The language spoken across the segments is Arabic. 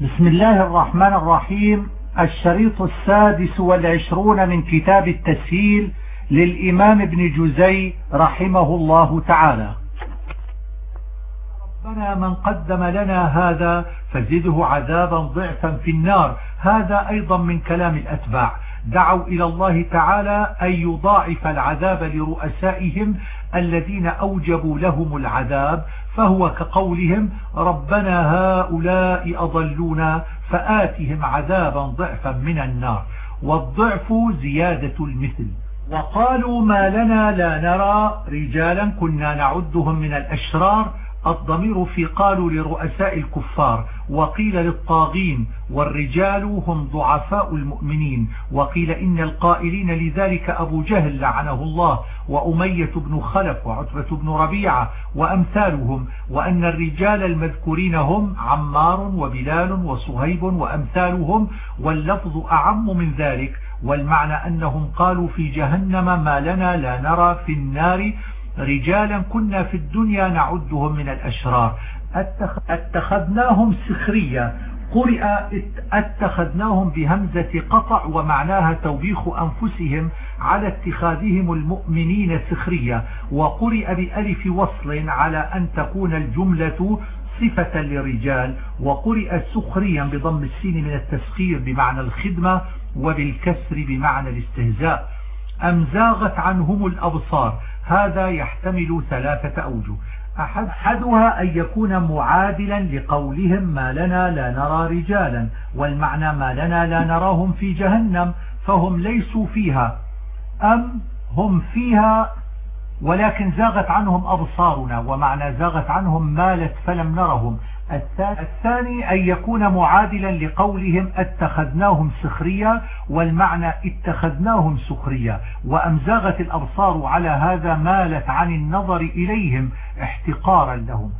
بسم الله الرحمن الرحيم. الشريط السادس والعشرون من كتاب التسهيل للإمام ابن جزي رحمه الله تعالى. ربنا من قدم لنا هذا فزده عذابا ضعفا في النار. هذا أيضا من كلام الأتباع. دعوا إلى الله تعالى أن يضاعف العذاب لرؤسائهم الذين أوجبوا لهم العذاب فهو كقولهم ربنا هؤلاء أضلونا فآتهم عذابا ضعفا من النار. والضعف زيادة المثل. وقالوا ما لنا لا نرى. رجالا كنا نعدهم من الأشرار. الضمير في قالوا لرؤساء الكفار وقيل للطاغين والرجال هم ضعفاء المؤمنين وقيل إن القائلين لذلك أبو جهل لعنه الله وأمية بن خلف وعتبة بن ربيعة وأمثالهم وأن الرجال المذكورين هم عمار وبلال وصهيب وأمثالهم واللفظ أعم من ذلك والمعنى أنهم قالوا في جهنم ما لنا لا نرى في النار رجالا كنا في الدنيا نعدهم من الأشرار أتخذناهم سخريا قرئ أتخذناهم بهمزة قطع ومعناها توبيخ أنفسهم على اتخاذهم المؤمنين سخريا وقرئ بألف وصل على أن تكون الجملة صفة لرجال وقرئ سخريا بضم السين من التسخير بمعنى الخدمة وبالكسر بمعنى الاستهزاء. أم زاغت عنهم الأبصار؟ هذا يحتمل ثلاثة أوجه. أحدها أن يكون معادلا لقولهم ما لنا لا نرى رجالا والمعنى ما لنا لا نراهم في جهنم فهم ليسوا فيها. أم هم فيها ولكن زاغت عنهم أبصارنا ومعنى زاغت عنهم مالت فلم نرهم. الثاني أن يكون معادلا لقولهم اتخذناهم سخريا والمعنى اتخذناهم سخريا وأمزاغت الأبصار على هذا مالت عن النظر إليهم احتقارا لهم.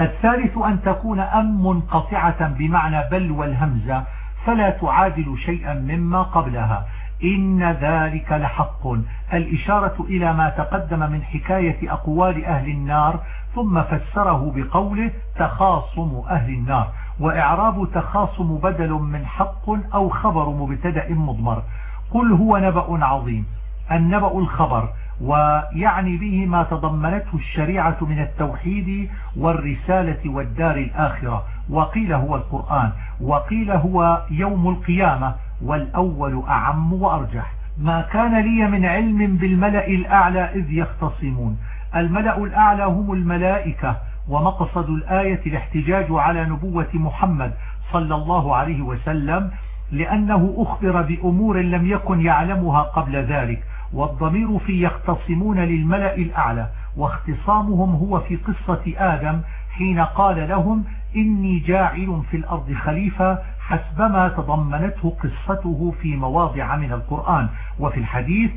الثالث أن تكون أم منقطعة بمعنى بل والهمزة فلا تعادل شيئا مما قبلها. إن ذلك لحق. الإشارة إلى ما تقدم من حكاية أقوال أهل النار ثم فسره بقوله تخاصم أهل النار. وإعراب تخاصم بدل من حق أو خبر مبتدأ مضمر. قل هو نبأ عظيم النبأ الخبر ويعني به ما تضمنته الشريعة من التوحيد والرسالة والدار الآخرة. وقيل هو القرآن وقيل هو يوم القيامة والأول أعم وأرجح. ما كان لي من علم بالملأ الأعلى إذ يختصمون. الملأ الأعلى هم الملائكة ومقصد الآية الاحتجاج على نبوة محمد صلى الله عليه وسلم لأنه أخبر بأمور لم يكن يعلمها قبل ذلك والضمير في يختصمون للملأ الأعلى واختصامهم هو في قصة آدم حين قال لهم إني جاعل في الأرض خليفة حسبما تضمنته قصته في مواضع من القرآن وفي الحديث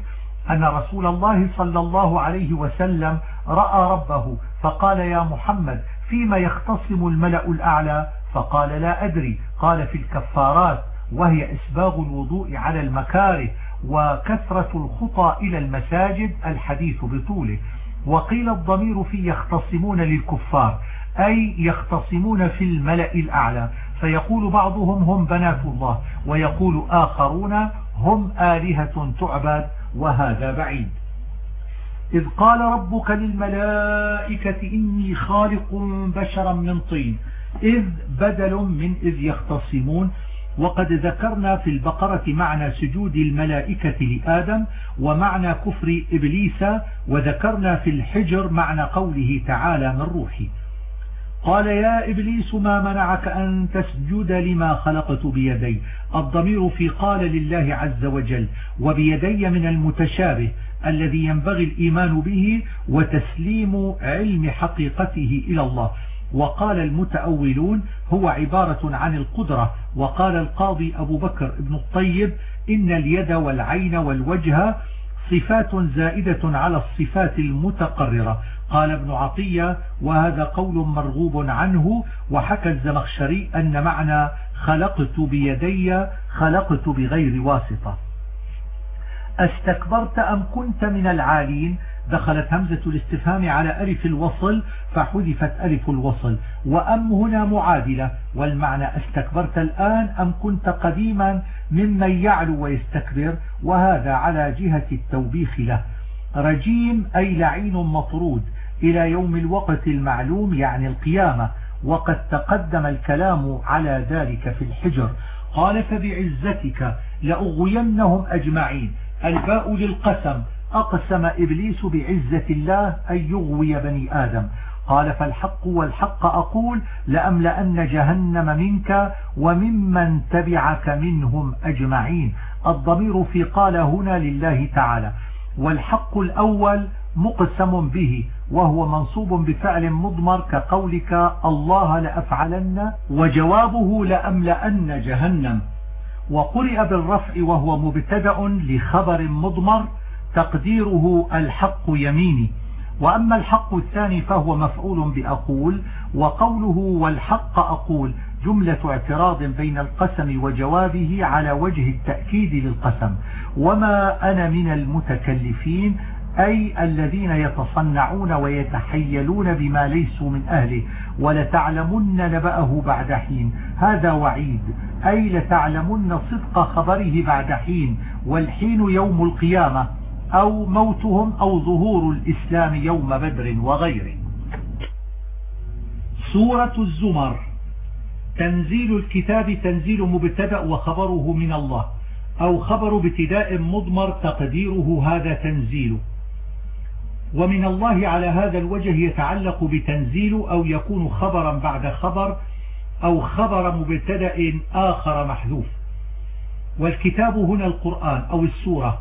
أن رسول الله صلى الله عليه وسلم رأى ربه فقال يا محمد فيما يختصم الملأ الأعلى؟ فقال لا أدري. قال في الكفارات وهي إسباغ الوضوء على المكاره وكثرة الخطى إلى المساجد الحديث بطوله. وقيل الضمير في يختصمون للكفار أي يختصمون في الملأ الأعلى. فيقول بعضهم هم بنات الله ويقول آخرون هم آلهة تعبد. وهذا بعيد. إذ قال ربك للملائكة إني خالق بشرا من طين. إذ بدل من إذ يختصمون. وقد ذكرنا في البقرة معنى سجود الملائكة لآدم ومعنى كفر إبليس وذكرنا في الحجر معنى قوله تعالى من روحي. قال يا إبليس ما منعك أن تسجد لما خلقت بيدي؟ الضمير في قال لله عز وجل وبيدي من المتشابه الذي ينبغي الإيمان به وتسليم علم حقيقته إلى الله. وقال المتأولون هو عبارة عن القدرة. وقال القاضي أبو بكر ابن الطيب إن اليد والعين والوجه صفات زائدة على الصفات المتقررة. قال ابن عطية وهذا قول مرغوب عنه وحكى الزمخشري أن معنى خلقت بيدي خلقت بغير واسطة. أستكبرت أم كنت من العالين؟ دخلت همزة الاستفهام على ألف الوصل فحذفت ألف الوصل. وأم هنا معادلة والمعنى أستكبرت الآن أم كنت قديما ممن يعلو ويستكبر وهذا على جهة التوبيخ له. رجيم أي لعين مطرود. إلى يوم الوقت المعلوم يعني القيامة وقد تقدم الكلام على ذلك في الحجر. قال فبعزتك لأغوينهم أجمعين. الباء للقسم. أقسم إبليس بعزة الله أن يغوي بني آدم. قال فالحق والحق أقول لأملأن جهنم منك وممن تبعك منهم أجمعين. الضمير في قال هنا لله تعالى. والحق الأول مقسم به. وهو منصوب بفعل مضمر كقولك الله لأفعلن وجوابه لأملأن جهنم. وقرئ بالرفع وهو مبتدأ لخبر مضمر تقديره الحق يميني. وأما الحق الثاني فهو مفعول بأقول وقوله والحق أقول جملة اعتراض بين القسم وجوابه على وجه التأكيد للقسم. وما أنا من المتكلفين أي الذين يتصنعون ويتحيلون بما ليسوا من أهله ولتعلمن نبأه بعد حين. هذا وعيد. أي لتعلمن صدق خبره بعد حين. والحين يوم القيامة أو موتهم أو ظهور الإسلام يوم بدر وغيره. سورة الزمر. تنزيل الكتاب تنزيل مبتدأ وخبره من الله أو خبر ابتداء مضمر تقديره هذا تنزيل ومن الله على هذا الوجه يتعلق بتنزيل أو يكون خبرا بعد خبر أو خبر مبتدأ آخر محذوف. والكتاب هنا القرآن أو السورة.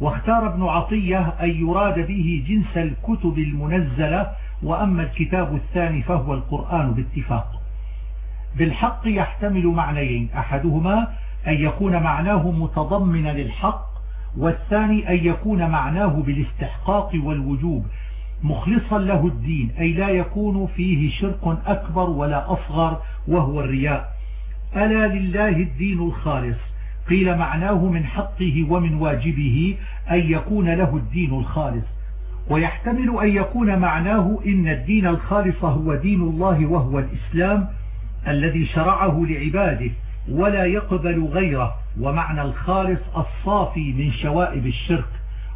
واختار ابن عطية أن يراد به جنس الكتب المنزلة وأما الكتاب الثاني فهو القرآن باتفاق. بالحق يحتمل معنيين أحدهما أن يكون معناه متضمنا للحق والثاني أن يكون معناه بالاستحقاق والوجوب مخلصا له الدين أي لا يكون فيه شرك أكبر ولا أصغر وهو الرياء. ألا لله الدين الخالص؟ قيل معناه من حقه ومن واجبه أن يكون له الدين الخالص. ويحتمل أن يكون معناه إن الدين الخالص هو دين الله وهو الإسلام الذي شرعه لعباده. ولا يقبل غيره. ومعنى الخالص الصافي من شوائب الشرك.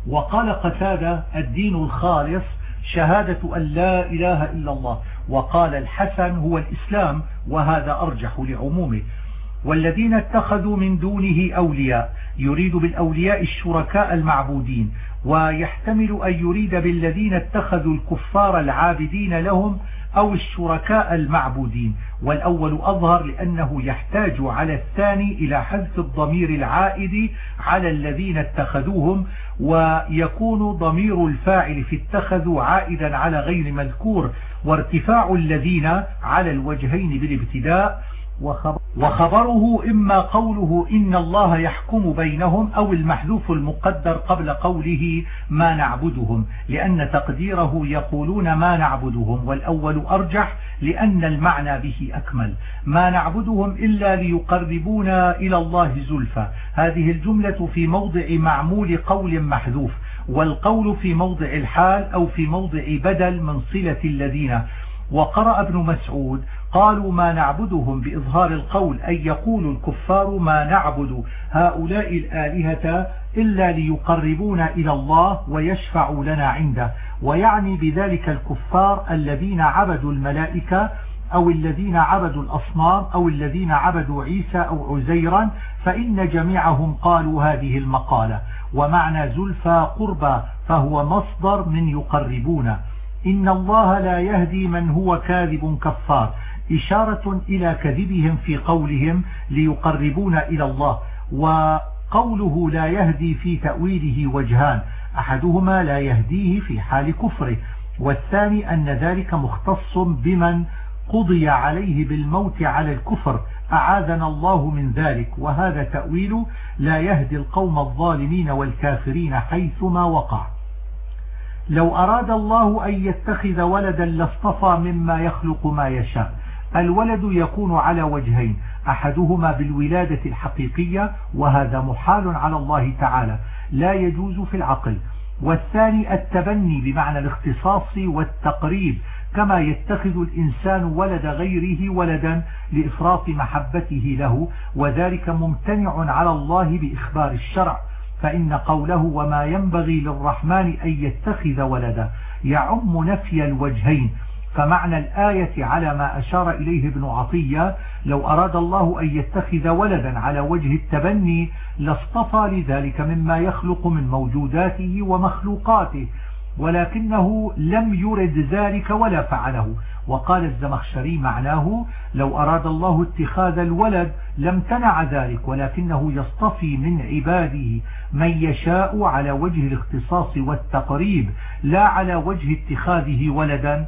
وقال قتادة الدين الخالص شهادة أن لا إله إلا الله. وقال الحسن هو الإسلام وهذا أرجح لعمومه. والذين اتخذوا من دونه أولياء يريد بالأولياء الشركاء المعبودين. ويحتمل أن يريد بالذين اتخذوا الكفار العابدين لهم أو الشركاء المعبودين والأول أظهر لأنه يحتاج على الثاني إلى حذف الضمير العائد على الذين اتخذوهم ويكون ضمير الفاعل في اتخذوا عائدا على غير مذكور وارتفاع الذين على الوجهين بالابتداء وخبره إما قوله إن الله يحكم بينهم أو المحذوف المقدر قبل قوله ما نعبدهم لأن تقديره يقولون ما نعبدهم والأول أرجح لأن المعنى به أكمل. ما نعبدهم إلا ليقربونا إلى الله زلفى. هذه الجملة في موضع معمول قول محذوف والقول في موضع الحال أو في موضع بدل من صلة الذين. وقرأ ابن مسعود قالوا ما نعبدهم بإظهار القول أن يقول الكفار ما نعبد هؤلاء الآلهة إلا ليقربونا إلى الله ويشفعوا لنا عنده. ويعني بذلك الكفار الذين عبدوا الملائكة أو الذين عبدوا الأصنام أو الذين عبدوا عيسى أو عزيرا فإن جميعهم قالوا هذه المقالة. ومعنى زلفى قربى فهو مصدر من يقربون إن الله لا يهدي من هو كاذب كفار. إشارة إلى كذبهم في قولهم ليقربونا إلى الله وقوله لا يهدي في تأويله وجهان أحدهما لا يهديه في حال كفره والثاني أن ذلك مختص بمن قضي عليه بالموت على الكفر أعاذنا الله من ذلك وهذا تأويل لا يهدي القوم الظالمين والكافرين حيثما وقع. لو أراد الله أن يتخذ ولدا لاصطفى مما يخلق ما يشاء. الولد يكون على وجهين أحدهما بالولادة الحقيقية وهذا محال على الله تعالى لا يجوز في العقل. والثاني التبني بمعنى الاختصاص والتقريب كما يتخذ الإنسان ولد غيره ولدا لإفراط محبته له وذلك ممتنع على الله بإخبار الشرع. فإن قوله وما ينبغي للرحمن أن يتخذ ولدا يعم نفي الوجهين فمعنى الآية على ما أشار إليه ابن عطية لو أراد الله أن يتخذ ولدا على وجه التبني لاصطفى لذلك مما يخلق من موجوداته ومخلوقاته ولكنه لم يرد ذلك ولا فعله. وقال الزمخشري معناه لو أراد الله اتخاذ الولد لم تنع ذلك ولكنه يصطفي من عباده من يشاء على وجه الاختصاص والتقريب لا على وجه اتخاذه ولدا.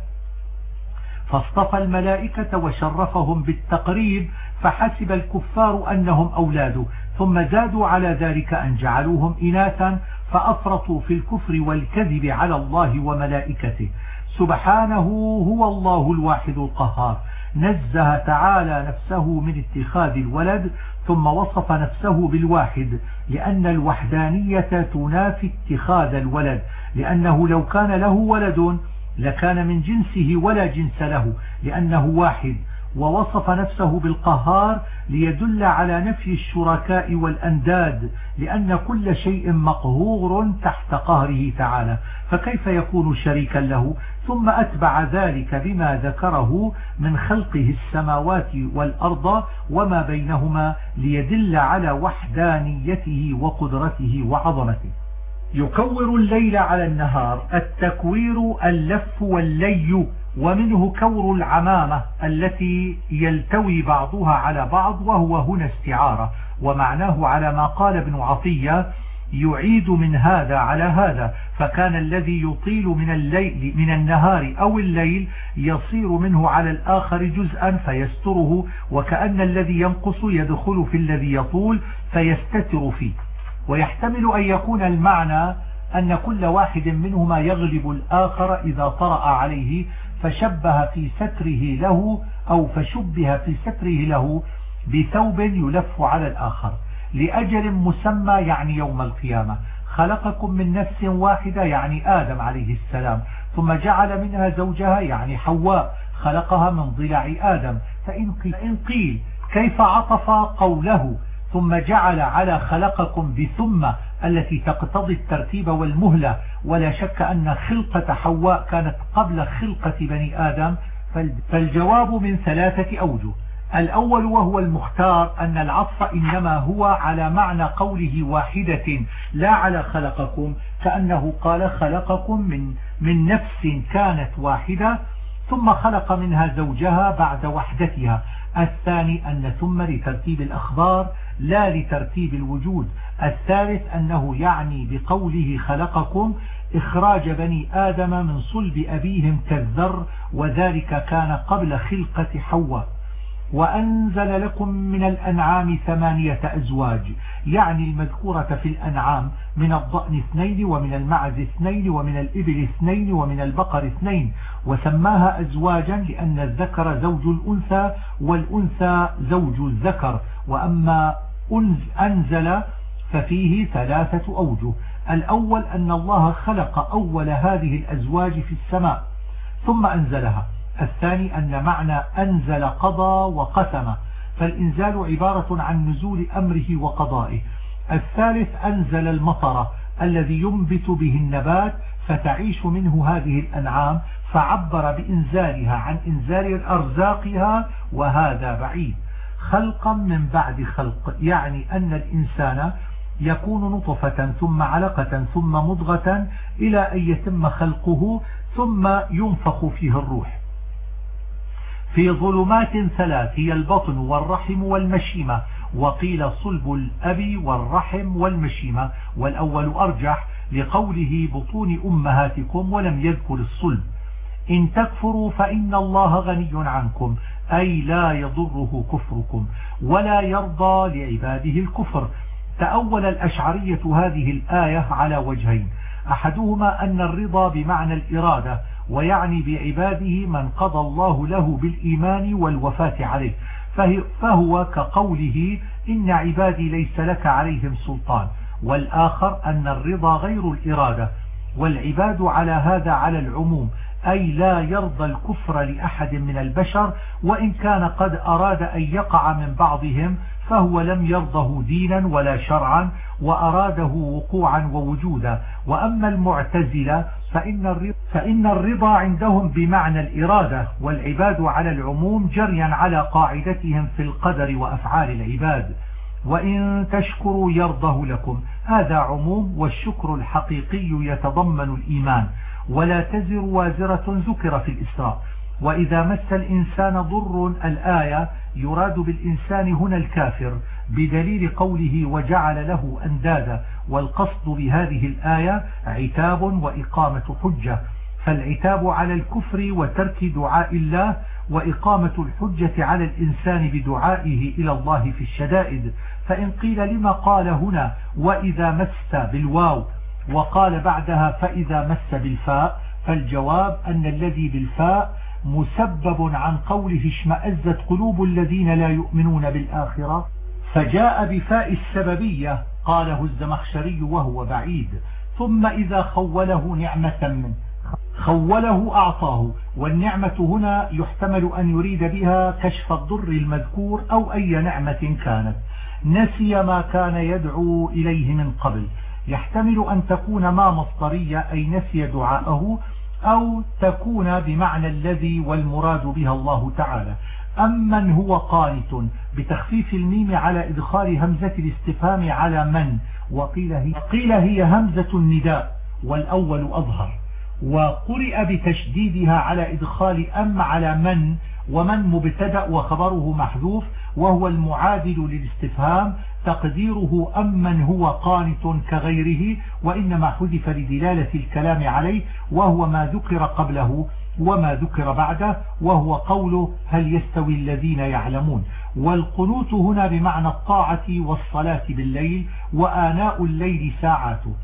فاصطفى الملائكة وشرفهم بالتقريب فحسب الكفار أنهم أولاده ثم زادوا على ذلك أن جعلوهم إناثا فأفرطوا في الكفر والكذب على الله وملائكته. سبحانه هو الله الواحد القهار. نزه تعالى نفسه من اتخاذ الولد ثم وصف نفسه بالواحد لأن الوحدانية تنافي اتخاذ الولد لأنه لو كان له ولد لكان من جنسه ولا جنس له لأنه واحد ووصف نفسه بالقهار ليدل على نفي الشركاء والأنداد لأن كل شيء مقهور تحت قهره تعالى. فكيف يكون شريكا له؟ ثم أتبع ذلك بما ذكره من خلقه السماوات والأرض وما بينهما ليدل على وحدانيته وقدرته وعظمته. يكور الليل على النهار التكوير اللف واللي ومنه كور العمامة التي يلتوي بعضها على بعض وهو هنا استعارة. ومعناه على ما قال ابن عطية يعيد من هذا على هذا. فكان الذي يطيل من الليل من النهار أو الليل يصير منه على الآخر جزءا فيستره وكأن الذي ينقص يدخل في الذي يطول فيستتر فيه. ويحتمل أن يكون المعنى أن كل واحد منهما يغلب الآخر إذا طرأ عليه فشبه في ستره له أو فشبه في ستره له بثوب يلف على الآخر لأجل مسمى يعني يوم القيامة. خلقكم من نفس واحدة يعني آدم عليه السلام ثم جعل منها زوجها يعني حواء خلقها من ضلع آدم. فإن قيل كيف عطف قوله؟ ثم جعل على خلقكم بثم التي تقتضي الترتيب والمهلة. ولا شك أن خلقة حواء كانت قبل خلقة بني آدم فالجواب من ثلاثة أوجه. الأول وهو المختار أن العطف إنما هو على معنى قوله واحدة لا على خلقكم كأنه قال خلقكم من, من نفس كانت واحدة ثم خلق منها زوجها بعد وحدتها. الثاني أن ثم لترتيب الأخبار لا لترتيب الوجود. الثالث أنه يعني بقوله خلقكم إخراج بني آدم من صلب أبيهم كالذر وذلك كان قبل خلقة حواء. وأنزل لكم من الأنعام ثمانية أزواج يعني المذكورة في الأنعام من الضأن اثنين ومن المعز اثنين ومن الإبل اثنين ومن البقر اثنين. وسماها أزواجا لأن الذكر زوج الأنثى والأنثى زوج الذكر. وأما أنزل ففيه ثلاثة أوجه. الأول أن الله خلق أول هذه الأزواج في السماء ثم أنزلها. الثاني أن معنى أنزل قضى وقسم. فالإنزال عبارة عن نزول أمره وقضائه. الثالث أنزل المطر الذي ينبت به النبات فتعيش منه هذه الأنعام فعبر بإنزالها عن إنزال أرزاقها وهذا بعيد. خلقا من بعد خلق. يعني أن الإنسان يكون نطفة ثم علقة ثم مضغة إلى أن يتم خلقه ثم ينفخ فيه الروح. في ظلمات ثلاث هي البطن والرحم والمشيمة. وقيل صلب الأب والرحم والمشيمة. والأول أرجح لقوله بطون أمهاتكم ولم يذكر الصلب. إن تكفروا فإن الله غني عنكم. أي لا يضره كفركم ولا يرضى لعباده الكفر. تأول الأشعرية هذه الآية على وجهين. أحدهما أن الرضا بمعنى الإرادة ويعني بعباده من قضى الله له بالإيمان والوفاة عليه. فهو كقوله إن عبادي ليس لك عليهم سلطان. والآخر أن الرضا غير الإرادة. والعباد على هذا على العموم. أي لا يرضى الكفر لأحد من البشر وإن كان قد أراد أن يقع من بعضهم فهو لم يرضه دينا ولا شرعا وأراده وقوعا ووجودا. وأما المعتزلة فإن الرضا, فإن الرضا عندهم بمعنى الإرادة والعباد على العموم جريا على قاعدتهم في القدر وأفعال العباد. وإن تشكروا يرضه لكم. هذا عموم والشكر الحقيقي يتضمن الإيمان. ولا تزر وازرة ذكر في الإسراء. وإذا مس الإنسان ضر الآية يراد بالإنسان هنا الكافر بدليل قوله وجعل له أندادا والقصد بهذه الآية عتاب وإقامة حجة. فالعتاب على الكفر وترك دعاء الله وإقامة الحجة على الإنسان بدعائه إلى الله في الشدائد. فإن قيل لما قال هنا وإذا مس بالواو وقال بعدها فإذا مس بالفاء فالجواب أن الذي بالفاء مسبب عن قوله اشمأزت قلوب الذين لا يؤمنون بالآخرة. فجاء بفاء السببية قاله الزمخشري وهو بعيد. ثم إذا خوله نعمة منه. خوله أعطاه. والنعمة هنا يحتمل أن يريد بها كشف الضر المذكور أو أي نعمة كانت. نسي ما كان يدعو إليه من قبل. يحتمل أن تكون ما مصدرية أي نسي دعاءه أو تكون بمعنى الذي والمراد بها الله تعالى. أمن هو قانت بتخفيف الميم على إدخال همزة الاستفهام على من؟ وقيل هي, قيل هي همزة النداء والأول أظهر. وقرئ بتشديدها على إدخال أم على من؟ ومن مبتدأ وخبره محذوف وهو المعادل للاستفهام تقديره أمن هو قانت كغيره وإنما حذف لدلالة الكلام عليه وهو ما ذكر قبله وما ذكر بعده وهو قوله هل يستوي الذين يعلمون. والقنوت هنا بمعنى الطاعة والصلاة بالليل وآناء الليل ساعاته.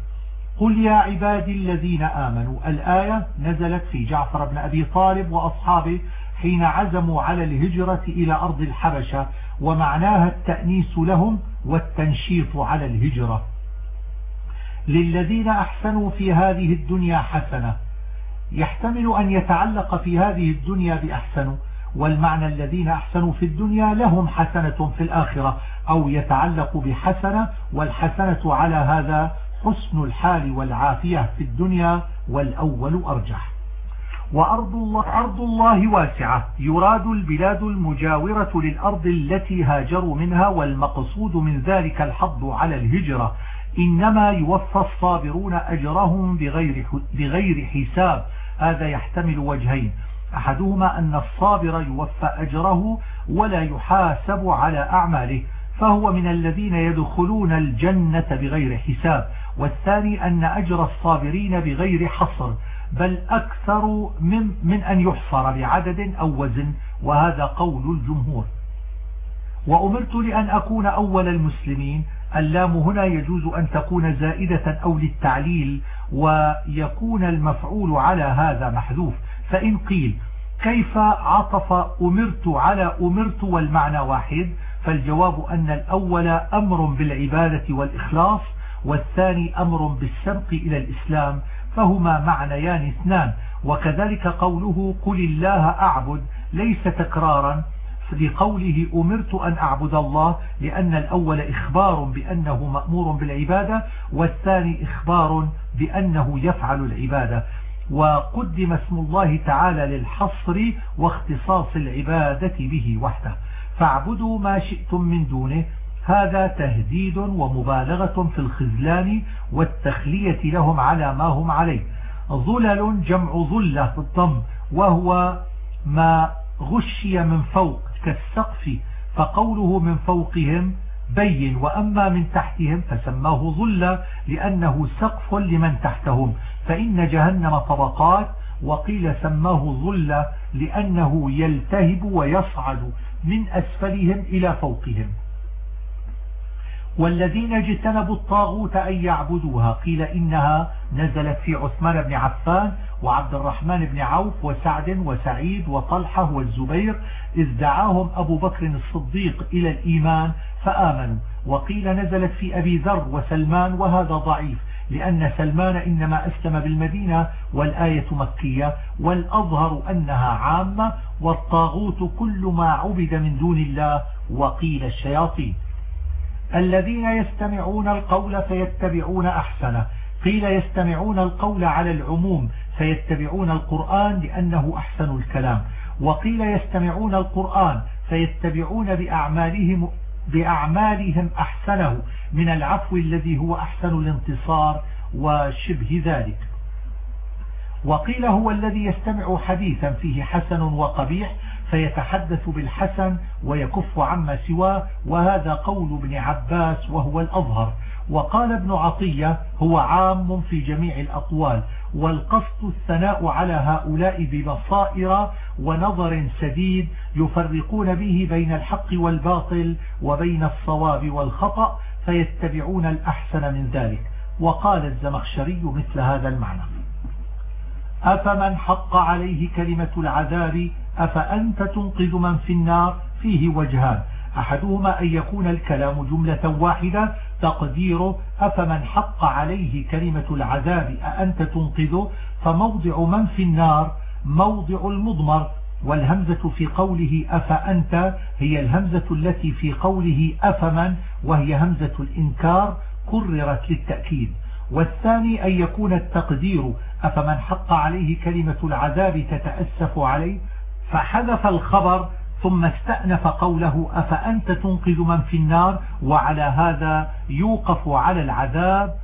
قل يا عبادي الذين آمنوا الآية نزلت في جعفر بن أبي طالب وأصحابه حين عزموا على الهجرة إلى أرض الحبشة ومعناها التأنيس لهم والتنشيط على الهجرة. للذين أحسنوا في هذه الدنيا حسنة. يحتمل أن يتعلق في هذه الدنيا بأحسنوا والمعنى الذين أحسنوا في الدنيا لهم حسنة في الآخرة أو يتعلق بحسنة والحسنة على هذا حسن الحال والعافية في الدنيا والأول أرجح. وأرض الله, أرض الله واسعة. يراد البلاد المجاورة للأرض التي هاجروا منها والمقصود من ذلك الحظ على الهجرة. إنما يوفى الصابرون أجرهم بغير, بغير حساب. هذا يحتمل وجهين. أحدهما أن الصابر يوفى أجره ولا يحاسب على أعماله فهو من الذين يدخلون الجنة بغير حساب. والثاني أن أجر الصابرين بغير حصر. بل أكثر من, من أن يحصر بعدد أو وزن وهذا قول الجمهور. وأمرت لأن أكون أول المسلمين. اللام هنا يجوز أن تكون زائدة أو للتعليل ويكون المفعول على هذا محذوف. فإن قيل كيف عطف أمرت على أمرت والمعنى واحد فالجواب أن الأول أمر بالعبادة والإخلاص والثاني أمر بالسبق إلى الإسلام. فهما معنيان اثنان وكذلك قوله قل الله أعبد ليس تكرارا لقوله أمرت أن أعبد الله لأن الأول إخبار بأنه مأمور بالعبادة والثاني إخبار بأنه يفعل العبادة. وقدم اسم الله تعالى للحصر واختصاص العبادة به وحده. فاعبدوا ما شئتم من دونه هذا تهديد ومبالغة في الخذلان والتخلية لهم على ما هم عليه. ظلل جمع ظلة بالضم وهو ما غشي من فوق كالسقف فقوله من فوقهم بين وأما من تحتهم فسماه ظلة لأنه سقف لمن تحتهم. فإن جهنم طبقات وقيل سماه ظلة لأنه يلتهب ويصعد من أسفلهم إلى فوقهم. والذين اجتنبوا الطاغوت أن يعبدوها. قيل إنها نزلت في عثمان بن عفان وعبد الرحمن بن عوف وسعد وسعيد وطلحة والزبير. إذ دعاهم أبو بكر الصديق إلى الإيمان فآمنوا. وقيل نزلت في أبي ذر وسلمان وهذا ضعيف لأن سلمان إنما أسلم بالمدينة والآية مكية والأظهر أنها عامة والطاغوت كل ما عبد من دون الله وقيل الشياطين. الذين يستمعون القول فيتبعون أحسنه. قيل يستمعون القول على العموم فيتبعون القرآن لأنه أحسن الكلام. وقيل يستمعون القرآن فيتبعون بأعمالهم بأعمالهم أحسنه من العفو الذي هو أحسن الانتصار وشبه ذلك. وقيل هو الذي يستمع حديثا فيه حسن وقبيح فيتحدث بالحسن ويكف عما سواه وهذا قول ابن عباس وهو الأظهر. وقال ابن عطية هو عام في جميع الأقوال والقصد الثناء على هؤلاء ببصائر ونظر سديد يفرقون به بين الحق والباطل وبين الصواب والخطأ فيتبعون الأحسن من ذلك. وقال الزمخشري مثل هذا المعنى أفمن حق عليه كلمة العذاب أفأنت تنقذ من في النار؟ فيه وجهان. أحدهما أن يكون الكلام جملة واحدة تقديره أفمن حق عليه كلمة العذاب أأنت تنقذه؟ فموضع من في النار موضع المضمر والهمزة في قوله أفأنت هي الهمزة التي في قوله أفمن وهي همزة الإنكار كررت للتأكيد. والثاني أن يكون التقدير أفمن حق عليه كلمة العذاب تتأسف عليه؟ فحذف الخبر ثم استأنف قوله أفأنت تنقذ من في النار وعلى هذا يوقف على العذاب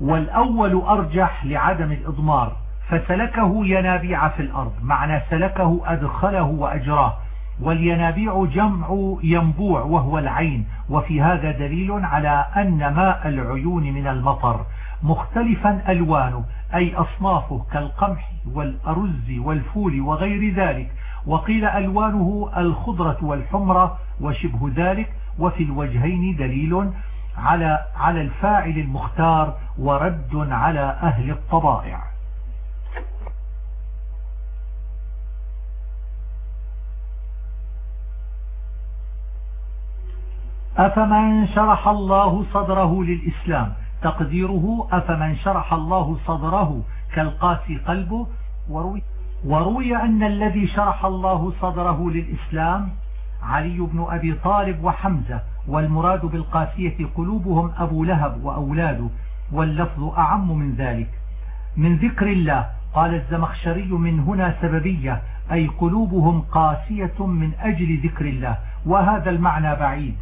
والأول أرجح لعدم الإضمار فسلكه ينابيع في الأرض معنى سلكه أدخله وأجراه والينابيع جمع ينبوع وهو العين وفي هذا دليل على أن ماء العيون من المطر مختلفا ألوانه أي أصنافه كالقمح والأرز والفول وغير ذلك وقيل ألوانه الخضرة والحمرة وشبه ذلك وفي الوجهين دليل على على الفاعل المختار ورد على أهل الطبائع. أفمن شرح الله صدره للإسلام؟ تقديره أفمن شرح الله صدره كالقاسي قلبه وروي وروي أن الذي شرح الله صدره للإسلام علي بن أبي طالب وحمزة والمراد بالقاسية قلوبهم أبو لهب وأولاده واللفظ أعم من ذلك. من ذكر الله قال الزمخشري من هنا سببية أي قلوبهم قاسية من أجل ذكر الله وهذا المعنى بعيد.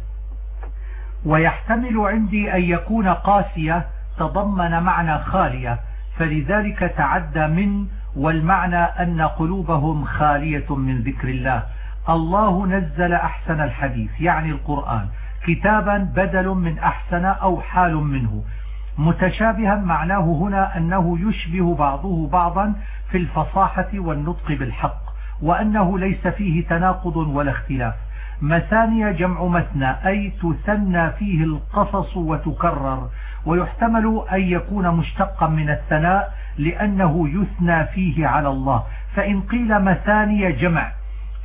ويحتمل عندي أن يكون قاسية تضمن معنى خالية فلذلك تعدى من والمعنى أن قلوبهم خالية من ذكر الله. الله نزل أحسن الحديث يعني القرآن. كتابا بدل من أحسن أو حال منه. متشابها معناه هنا أنه يشبه بعضه بعضا في الفصاحة والنطق بالحق وأنه ليس فيه تناقض ولا اختلاف. مثانية جمع مثنى أي تثنى فيه القصص وتكرر. ويحتمل أن يكون مشتقا من الثناء لأنه يثنى فيه على الله. فإن قيل مثانية جمع.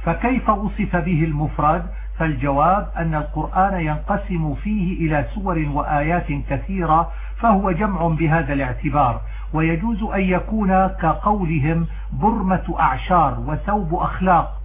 فكيف وصف به المفرد؟ فالجواب أن القرآن ينقسم فيه إلى سور وآيات كثيرة فهو جمع بهذا الاعتبار. ويجوز أن يكون كقولهم برمة أعشار وثوب أخلاق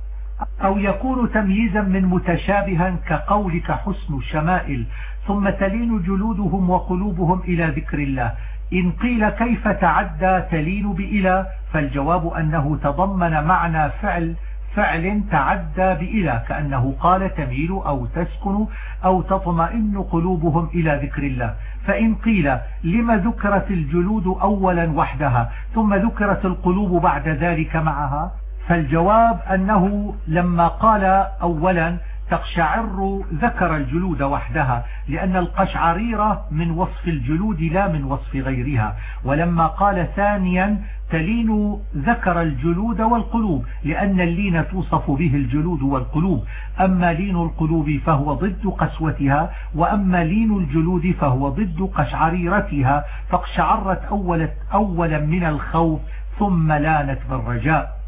أو يكون تمييزا من متشابها كقولك حسن شمائل ثم تلين جلودهم وقلوبهم إلى ذكر الله. إن قيل كيف تعدى تلين بإلى فالجواب أنه تضمن معنى فعل فعل تعدى بإلى كأنه قال تميل أو تسكن أو تطمئن قلوبهم إلى ذكر الله. فإن قيل لما ذكرت الجلود أولا وحدها ثم ذكرت القلوب بعد ذلك معها فالجواب أنه لما قال أولا تقشعر ذكر الجلود وحدها لأن القشعريرة من وصف الجلود لا من وصف غيرها. ولما قال ثانيا تلين ذكر الجلود والقلوب لأن اللين توصف به الجلود والقلوب. أما لين القلوب فهو ضد قسوتها وأما لين الجلود فهو ضد قشعريرتها. فاقشعرت أولا, أولا من الخوف ثم لانت بالرجاء.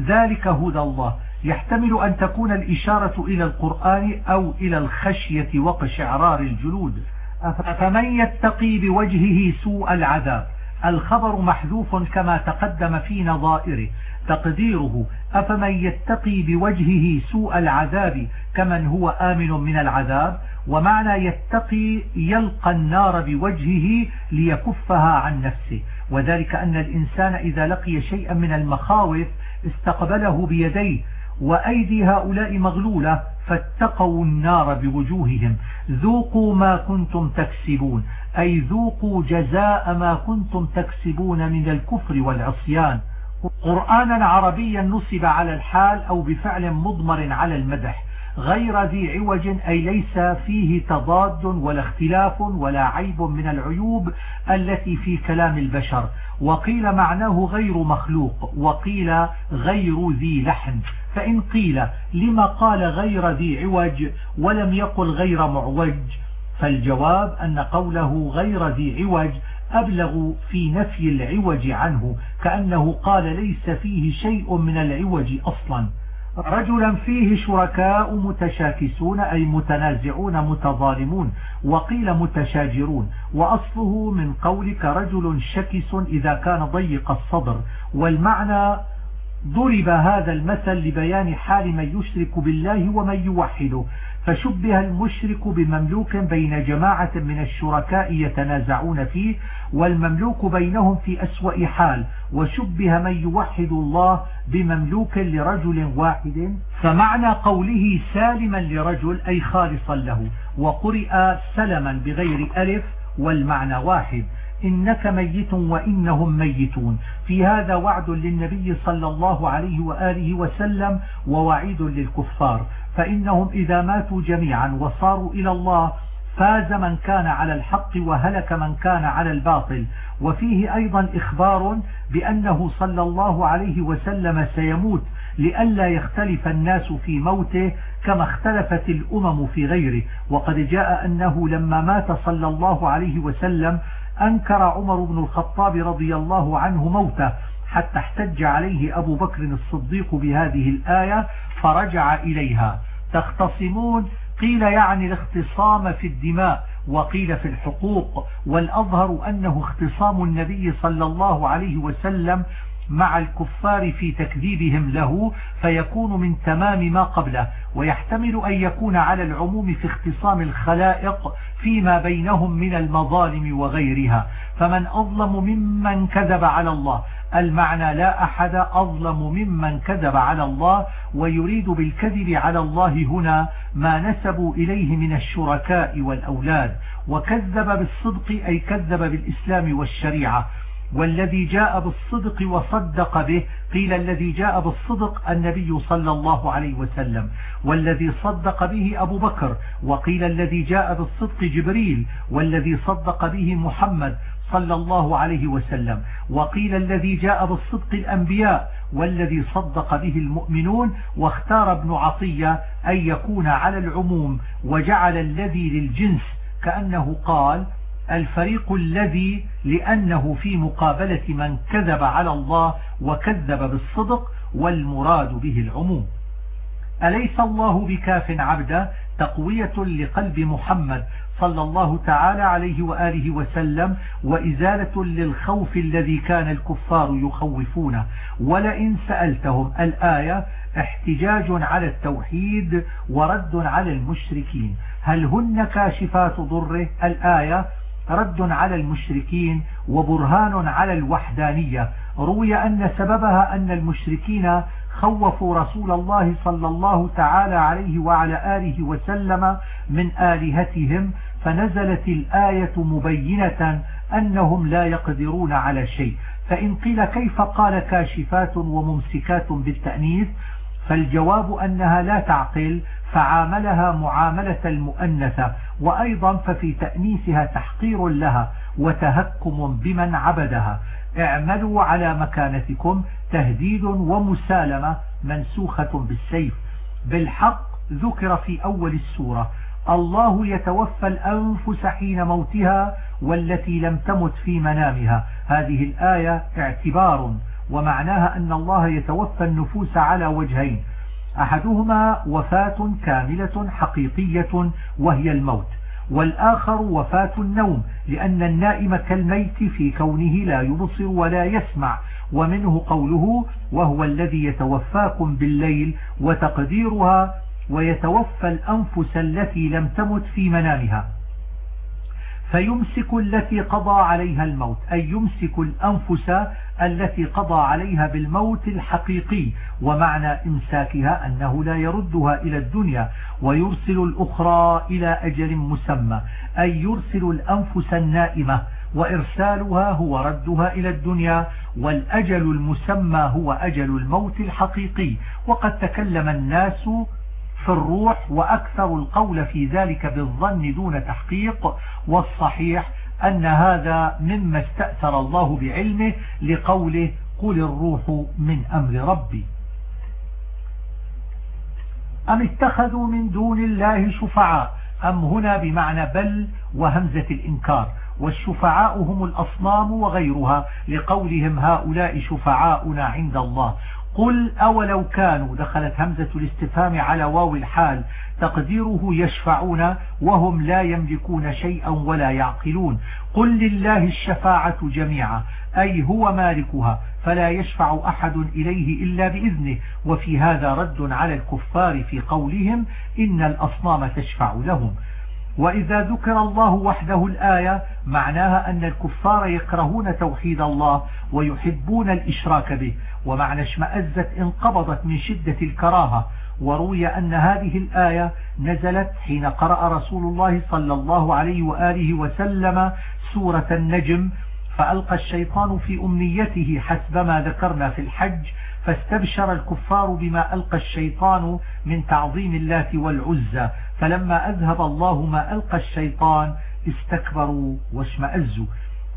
ذلك هدى الله. يحتمل أن تكون الإشارة إلى القرآن أو إلى الخشية وقشعرار الجلود. أفمن يتقي بوجهه سوء العذاب؟ الخبر محذوف كما تقدم في نظائره. تقديره أفمن يتقي بوجهه سوء العذاب كمن هو آمن من العذاب؟ ومعنى يتقي يلقى النار بوجهه ليكفها عن نفسه. وذلك أن الإنسان إذا لقي شيئا من المخاوف استقبله بيديه وأيدي هؤلاء مغلولة فاتقوا النار بوجوههم. ذوقوا ما كنتم تكسبون. أي ذوقوا جزاء ما كنتم تكسبون من الكفر والعصيان. قرآنا عربيا نصب على الحال أو بفعل مضمر على المدح. غير ذي عوج أي ليس فيه تضاد ولا اختلاف ولا عيب من العيوب التي في كلام البشر. وقيل معناه غير مخلوق وقيل غير ذي لحن. فإن قيل لما قال غير ذي عوج ولم يقل غير معوج فالجواب أن قوله غير ذي عوج أبلغ في نفي العوج عنه كأنه قال ليس فيه شيء من العوج أصلا. رجلا فيه شركاء متشاكسون أي متنازعون متظالمون وقيل متشاجرون. وأصله من قولك رجل شكس إذا كان ضيق الصدر والمعنى ضرب هذا المثل لبيان حال من يشرك بالله ومن يوحده. فشبه المشرك بمملوك بين جماعة من الشركاء يتنازعون فيه والمملوك بينهم في أسوأ حال. وشبه من يوحد الله بمملوك لرجل واحد. فمعنى قوله سالما لرجل أي خالصا له. وقرئ سلما بغير ألف والمعنى واحد. إنك ميت وإنهم ميتون. في هذا وعد للنبي صلى الله عليه وآله وسلم ووعيد للكفار. فإنهم إذا ماتوا جميعا وصاروا إلى الله فاز من كان على الحق وهلك من كان على الباطل. وفيه أيضا إخبار بأنه صلى الله عليه وسلم سيموت لئلا يختلف الناس في موته كما اختلفت الأمم في غيره. وقد جاء أنه لما مات صلى الله عليه وسلم أنكر عمر بن الخطاب رضي الله عنه موته حتى احتج عليه أبو بكر الصديق بهذه الآية فرجع إليها. تختصمون؟ قيل يعني الاختصام في الدماء وقيل في الحقوق والأظهر أنه اختصام النبي صلى الله عليه وسلم مع الكفار في تكذيبهم له فيكون من تمام ما قبله. ويحتمل أن يكون على العموم في اختصام الخلائق فيما بينهم من المظالم وغيرها. فمن أظلم ممن كذب على الله. المعنى لا أحد أظلم ممن كذب على الله ويريد بالكذب على الله هنا ما نسبوا إليه من الشركاء والأولاد. وكذب بالصدق أي كذب بالإسلام والشريعة. والذي جاء بالصدق وصدق به قيل الذي جاء بالصدق النبي صلى الله عليه وسلم والذي صدق به أبو بكر وقيل الذي جاء بالصدق جبريل والذي صدق به محمد صلى الله عليه وسلم وقيل الذي جاء بالصدق الأنبياء والذي صدق به المؤمنون واختار ابن عطية أن يكون على العموم وجعل الذي للجنس كأنه قال الفريق الذي لأنه في مقابلة من كذب على الله وكذب بالصدق والمراد به العموم. أليس الله بكاف عبدا تقوية لقلب محمد صلى الله تعالى عليه وآله وسلم وإزالة للخوف الذي كان الكفار يخوفونه. ولئن سألتهم الآية احتجاج على التوحيد ورد على المشركين. هل هن كاشفات ضره؟ الآية رد على المشركين وبرهان على الوحدانية. روي أن سببها أن المشركين خوفوا رسول الله صلى الله تعالى عليه وعلى آله وسلم من آلهتهم فنزلت الآية مبينة أنهم لا يقدرون على شيء. فإن قيل كيف قال كاشفات وممسكات بالتأنيث فالجواب أنها لا تعقل فعاملها معاملة المؤنثة وأيضا ففي تأنيسها تحقير لها وتهكم بمن عبدها. اعملوا على مكانتكم تهديد ومسالمة منسوخة بالسيف. بالحق ذكر في أول السورة الله يتوفى الأنفس حين موتها والتي لم تمت في منامها. هذه الآية اعتبار ومعناها أن الله يتوفى النفوس على وجهين أحدهما وفاة كاملة حقيقية وهي الموت والآخر وفاة النوم لأن النائم كالميت في كونه لا يبصر ولا يسمع ومنه قوله وهو الذي يتوفاكم بالليل وتقديرها ويتوفى الأنفس التي لم تمت في منامها فيمسك التي قضى عليها الموت أي يمسك الأنفس التي قضى عليها بالموت الحقيقي ومعنى إمساكها أنه لا يردها إلى الدنيا ويرسل الأخرى إلى أجل مسمى أي يرسل الأنفس النائمة وإرسالها هو ردها إلى الدنيا والأجل المسمى هو أجل الموت الحقيقي وقد تكلم الناس في الروح وأكثر القول في ذلك بالظن دون تحقيق والصحيح أن هذا مما استأثر الله بعلمه لقوله قل الروح من أمر ربي. أم اتخذوا من دون الله شفعاء؟ أم هنا بمعنى بل وهمزة الإنكار. والشفعاء هم الأصنام وغيرها لقولهم هؤلاء شفعاؤنا عند الله. قل أولو كانوا دخلت همزة الاستفهام على واو الحال. تقديره يشفعون وهم لا يملكون شيئا ولا يعقلون. قل لله الشفاعة جميعا أي هو مالكها فلا يشفع أحد إليه إلا بإذنه. وفي هذا رد على الكفار في قولهم إن الأصنام تشفع لهم. وإذا ذكر الله وحده الآية معناها أن الكفار يكرهون توحيد الله ويحبون الإشراك به. ومعنى اشمأزت انقبضت من شدة الكراهة. وروي أن هذه الآية نزلت حين قرأ رسول الله صلى الله عليه وآله وسلم سورة النجم فألقى الشيطان في أمنيته حسب ما ذكرنا في الحج فاستبشر الكفار بما ألقى الشيطان من تعظيم اللات والعزى. فلما أذهب الله ما ألقى الشيطان استكبروا واشمأزوا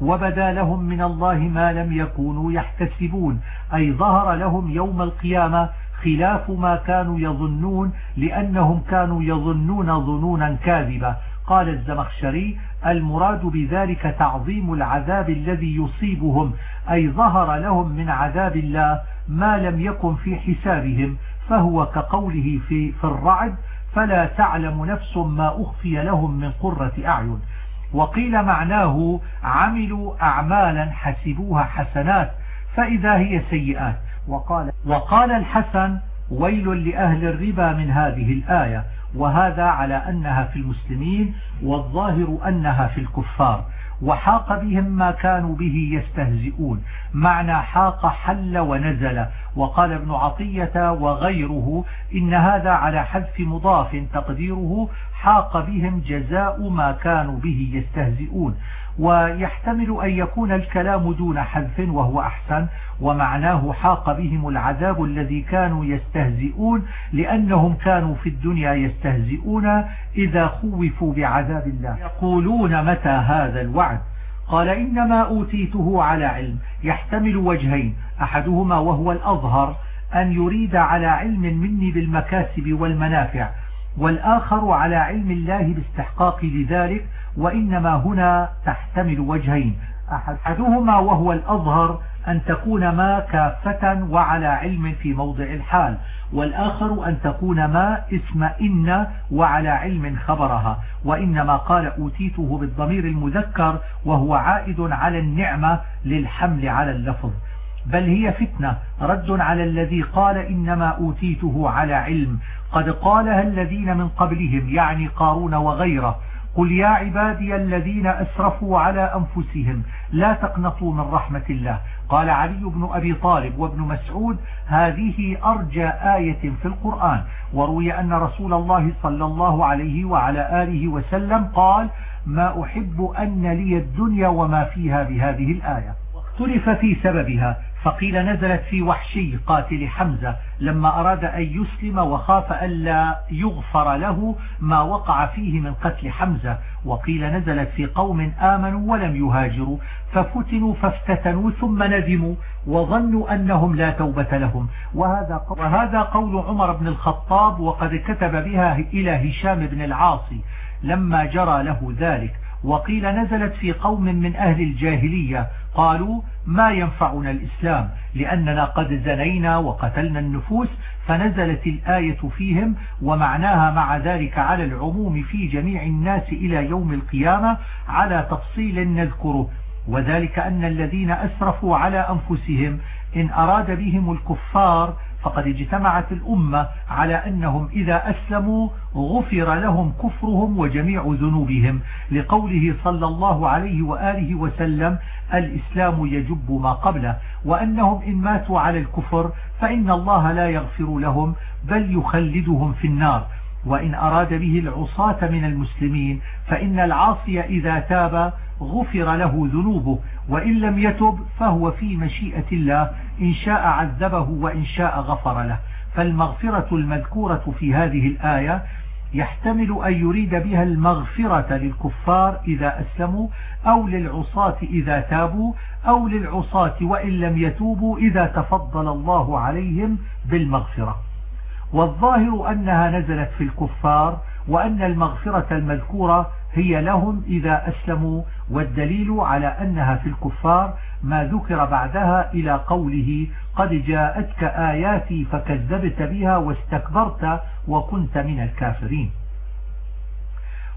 وبدا لهم من الله ما لم يكونوا يحتسبون أي ظهر لهم يوم القيامة خلاف ما كانوا يظنون لأنهم كانوا يظنون ظنونا كاذبة. قال الزمخشري المراد بذلك تعظيم العذاب الذي يصيبهم أي ظهر لهم من عذاب الله ما لم يكن في حسابهم فهو كقوله في, في الرعد فلا تعلم نفس ما أخفي لهم من قرة أعين. وقيل معناه عملوا أعمالا حسبوها حسنات فإذا هي سيئات. وقال, وقال الحسن ويل لأهل الربا من هذه الآية وهذا على أنها في المسلمين والظاهر أنها في الكفار. وحاق بهم ما كانوا به يستهزئون. معنى حاق حل ونزل. وقال ابن عطية وغيره إن هذا على حذف مضاف تقديره حاق بهم جزاء ما كانوا به يستهزئون. ويحتمل أن يكون الكلام دون حذف وهو أحسن ومعناه حاق بهم العذاب الذي كانوا يستهزئون لأنهم كانوا في الدنيا يستهزئون إذا خوفوا بعذاب الله. يقولون متى هذا الوعد؟ قال إنما أوتيته على علم. يحتمل وجهين أحدهما وهو الأظهر أن يريد على علم مني بالمكاسب والمنافع والآخر على علم الله باستحقاق لذلك وإنما هنا تحتمل وجهين. أحدهما وهو الأظهر أن تكون ما كافة وعلى علم في موضع الحال والآخر أن تكون ما اسم إن وعلى علم خبرها. وإنما قال أوتيته بالضمير المذكر وهو عائد على النعمة للحمل على اللفظ. بل هي فتنة رد على الذي قال إنما أوتيته على علم. قد قالها الذين من قبلهم يعني قارون وغيره. قل يا عبادي الذين أسرفوا على أنفسهم لا تقنطوا من رحمة الله. قال علي بن أبي طالب وابن مسعود هذه أرجى آية في القرآن. وروي أن رسول الله صلى الله عليه وعلى آله وسلم قال ما أحب أن لي الدنيا وما فيها بهذه الآية. واختلف في سببها فقيل نزلت في وحشي قاتل حمزة لما أراد أن يسلم وخاف ألا يغفر له ما وقع فيه من قتل حمزة. وقيل نزلت في قوم آمنوا ولم يهاجروا ففتنوا فافتتنوا ثم ندموا وظنوا أنهم لا توبة لهم. وهذا وهذا قول عمر بن الخطاب وقد كتب بها إلى هشام بن العاصي لما جرى له ذلك. وقيل نزلت في قوم من أهل الجاهلية قالوا ما ينفعنا الإسلام لأننا قد زنينا وقتلنا النفوس فنزلت الآية فيهم ومعناها مع ذلك على العموم في جميع الناس إلى يوم القيامة على تفصيل نذكره وذلك أن الذين أسرفوا على أنفسهم إن أراد بهم الكفار فقد اجتمعت الأمة على أنهم إذا أسلموا غفر لهم كفرهم وجميع ذنوبهم. لقوله صلى الله عليه وآله وسلم الإسلام يجب ما قبله وأنهم إن ماتوا على الكفر فإن الله لا يغفر لهم بل يخلدهم في النار. وإن أراد به العصاة من المسلمين فإن العاصي إذا تاب غفر له ذنوبه وإن لم يتب فهو في مشيئة الله إن شاء عذبه وإن شاء غفر له. فالمغفرة المذكورة في هذه الآية يحتمل أن يريد بها المغفرة للكفار إذا أسلموا أو للعصاة إذا تابوا أو للعصاة وإن لم يتوبوا إذا تفضل الله عليهم بالمغفرة. والظاهر أنها نزلت في الكفار وأن المغفرة المذكورة هي لهم إذا أسلموا والدليل على أنها في الكفار ما ذكر بعدها إلى قوله قد جاءتك آياتي فكذبت بها واستكبرت وكنت من الكافرين.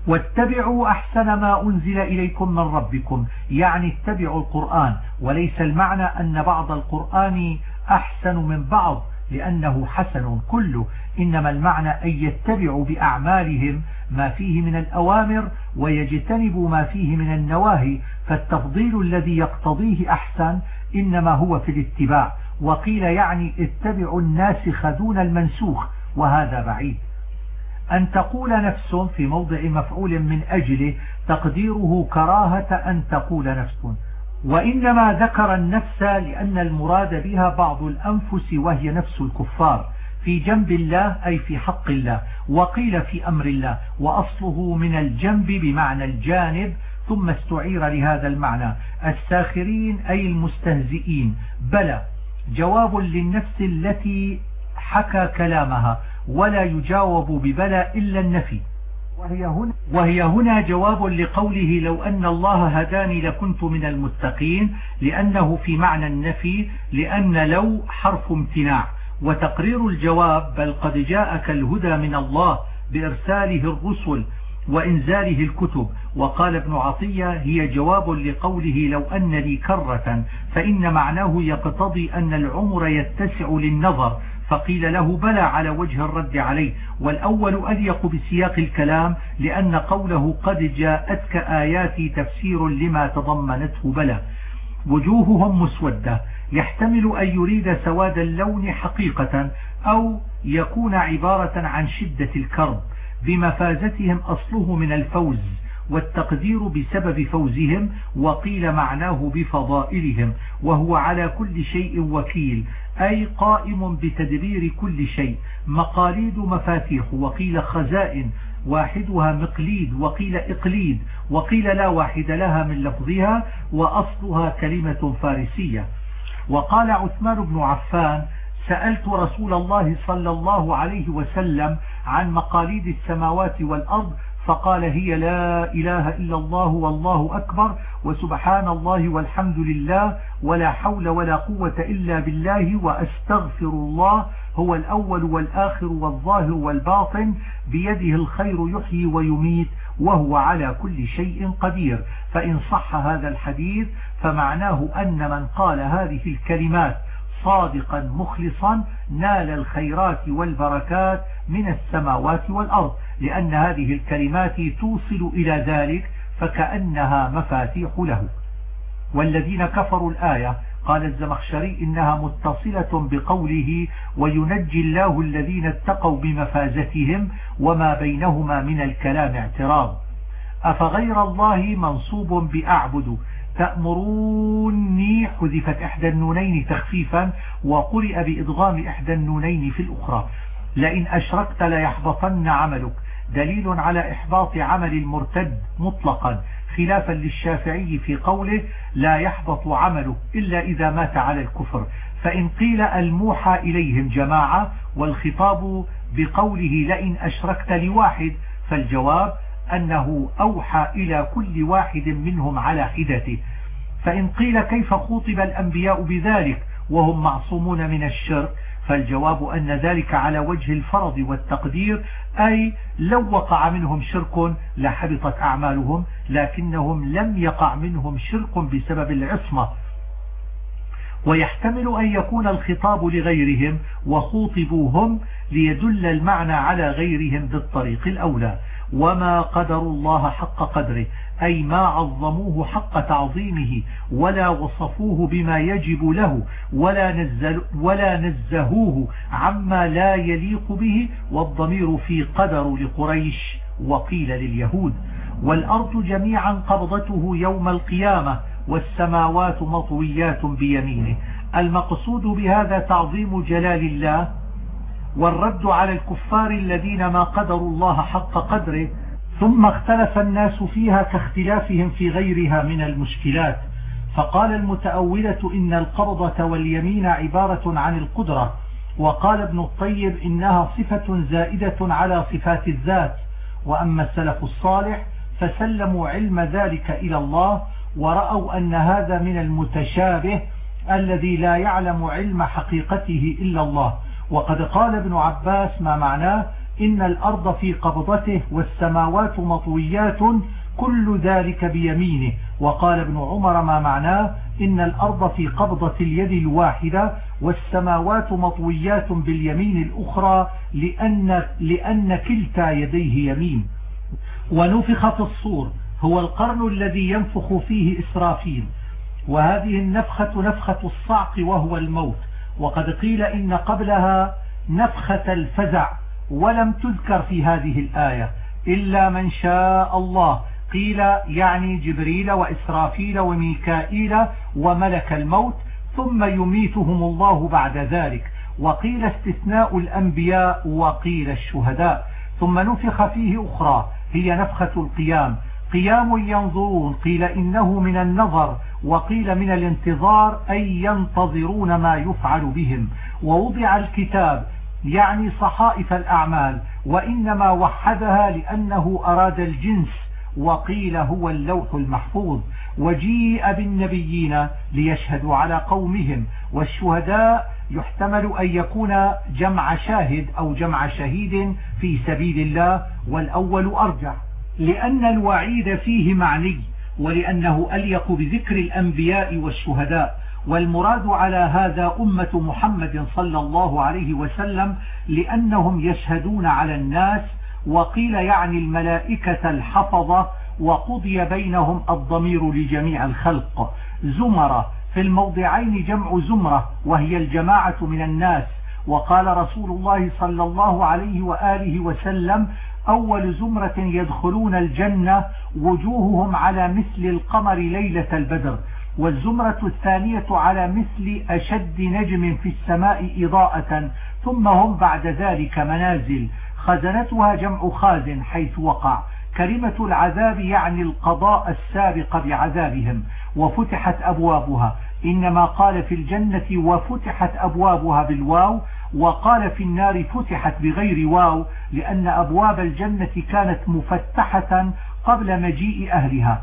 واتبعوا أحسن ما أنزل إليكم من ربكم يعني اتبعوا القرآن وليس المعنى أن بعض القرآن أحسن من بعض لأنه حسن كله. إنما المعنى أن يتبعوا بأعمالهم ما فيه من الأوامر ويجتنبوا ما فيه من النواهي فالتفضيل الذي يقتضيه أحسن إنما هو في الاتباع. وقيل يعني اتبعوا الناسخ دون المنسوخ وهذا بعيد. أن تقول نفس في موضع مفعول من أجله تقديره كراهة أن تقول نفس. وإنما ذكر النفس لأن المراد بها بعض الأنفس وهي نفس الكفار. في جنب الله أي في حق الله وقيل في أمر الله وأصله من الجنب بمعنى الجانب ثم استعير لهذا المعنى. الساخرين أي المستهزئين. بلى جواب للنفس التي حكى كلامها ولا يجاوب ببلى إلا النفي. وهي هنا, وهي هنا جواب لقوله لو أن الله هداني لكنت من المتقين لأنه في معنى النفي لأن لو حرف امتناع. وتقرير الجواب بل قد جاءك الهدى من الله بإرساله الرسل وإنزاله الكتب. وقال ابن عطية هي جواب لقوله لو أن لي كرة فإن معناه يقتضي أن العمر يتسع للنظر. فقيل له بلى على وجه الرد عليه. والأول أليق بسياق الكلام لأن قوله قد جاءتك آياتي تفسير لما تضمنته بلى. وجوههم مسودة. يحتمل أن يريد سواد اللون حقيقة أو يكون عبارة عن شدة الكرب بمفازتهم أصله من الفوز والتقدير بسبب فوزهم وقيل معناه بفضائلهم وهو على كل شيء وكيل أي قائم بتدبير كل شيء مقاليد مفاتيح وقيل خزائن واحدها مقليد وقيل إقليد وقيل لا واحد لها من لفظها وأصلها كلمة فارسية. وقال عثمان بن عفان سألت رسول الله صلى الله عليه وسلم عن مقاليد السماوات والأرض فقال هي لا إله إلا الله والله أكبر وسبحان الله والحمد لله ولا حول ولا قوة إلا بالله وأستغفر الله هو الأول والآخر والظاهر والباطن بيده الخير يحيي ويميت وهو على كل شيء قدير. فإن صح هذا الحديث فمعناه أن من قال هذه الكلمات صادقا مخلصا نال الخيرات والبركات من السماوات والأرض. لأن هذه الكلمات توصل إلى ذلك فكأنها مفاتيح له. والذين كفروا الآية قال الزمخشري إنها متصلة بقوله وينجي الله الذين اتقوا بمفازتهم وما بينهما من الكلام اعتراض. أفغير الله منصوب بأعبد؟ تأمروني حذفت إحدى النونين تخفيفا وقرئ بإضغام إحدى النونين في الأخرى. لئن أشركت ليحبطن عملك. دليل على إحباط عمل المرتد مطلقا. خلافا للشافعي في قوله لا يحبط عمله إلا إذا مات على الكفر. فإن قيل الموحى إليهم جماعة والخطاب بقوله لئن أشركت لواحد فالجواب أنه أوحى إلى كل واحد منهم على حدته فإن قيل كيف خوطب الأنبياء بذلك وهم معصومون من الشرك فالجواب أن ذلك على وجه الفرض والتقدير أي لو وقع منهم شرك لحبطت أعمالهم لكنهم لم يقع منهم شرك بسبب العصمة. ويحتمل أن يكون الخطاب لغيرهم وخوطبوا هم ليدل المعنى على غيرهم بالطريق الأولى. وما قدروا الله حق قدره أي ما عظموه حق تعظيمه ولا وصفوه بما يجب له ولا, نزل ولا نزهوه عما لا يليق به والضمير في قدر لقريش وقيل لليهود. والأرض جميعا قبضته يوم القيامة والسماوات مطويات بيمينه. المقصود بهذا تعظيم جلال الله والرد على الكفار الذين ما قدروا الله حق قدره ثم اختلف الناس فيها كاختلافهم في غيرها من المشكلات. فقال المتأولة إن القبضة واليمين عبارة عن القدرة. وقال ابن الطيب إنها صفة زائدة على صفات الذات. وأما السلف الصالح فسلموا علم ذلك إلى الله ورأوا أن هذا من المتشابه الذي لا يعلم علم حقيقته إلا الله. وقد قال ابن عباس ما معناه؟ إن الأرض في قبضته والسماوات مطويات كل ذلك بيمينه. وقال ابن عمر ما معناه؟ إن الأرض في قبضة اليد الواحدة والسماوات مطويات باليمين الأخرى لأن, لأن كلتا يديه يمين. ونفخ في الصور هو القرن الذي ينفخ فيه إسرافيل. وهذه النفخة نفخة الصعق وهو الموت. وقد قيل إن قبلها نفخة الفزع ولم تذكر في هذه الآية إلا من شاء الله. قيل يعني جبريل وإسرافيل وميكائيل وملك الموت ثم يميتهم الله بعد ذلك. وقيل استثناء الأنبياء وقيل الشهداء. ثم نفخ فيه أخرى هي نفخة القيام. قيام ينظرون قيل إنه من النظر وقيل من الانتظار أي ينتظرون ما يفعل بهم. ووضع الكتاب يعني صحائف الأعمال وإنما وحدها لأنه أراد الجنس وقيل هو اللوح المحفوظ. وجيء بالنبيين ليشهدوا على قومهم والشهداء يحتمل أن يكون جمع شاهد أو جمع شهيد في سبيل الله والأول أرجع لأن الوعيد فيه معني ولأنه أليق بذكر الأنبياء والشهداء. والمراد على هذا أمة محمد صلى الله عليه وسلم لأنهم يشهدون على الناس وقيل يعني الملائكة الحفظة وقضي بينهم الضمير لجميع الخلق. زمرة في الموضعين جمع زمرة وهي الجماعة من الناس. وقال رسول الله صلى الله عليه وآله وسلم أول زمرة يدخلون الجنة وجوههم على مثل القمر ليلة البدر والزمرة الثانية على مثل أشد نجم في السماء إضاءة ثم هم بعد ذلك منازل. خزنتها جمع خازن حيث وقع. كلمة العذاب يعني القضاء السابق بعذابهم وفتحت أبوابها. إنما قال في الجنة وفتحت أبوابها بالواو وقال في النار فتحت بغير واو لأن أبواب الجنة كانت مفتحة قبل مجيء أهلها.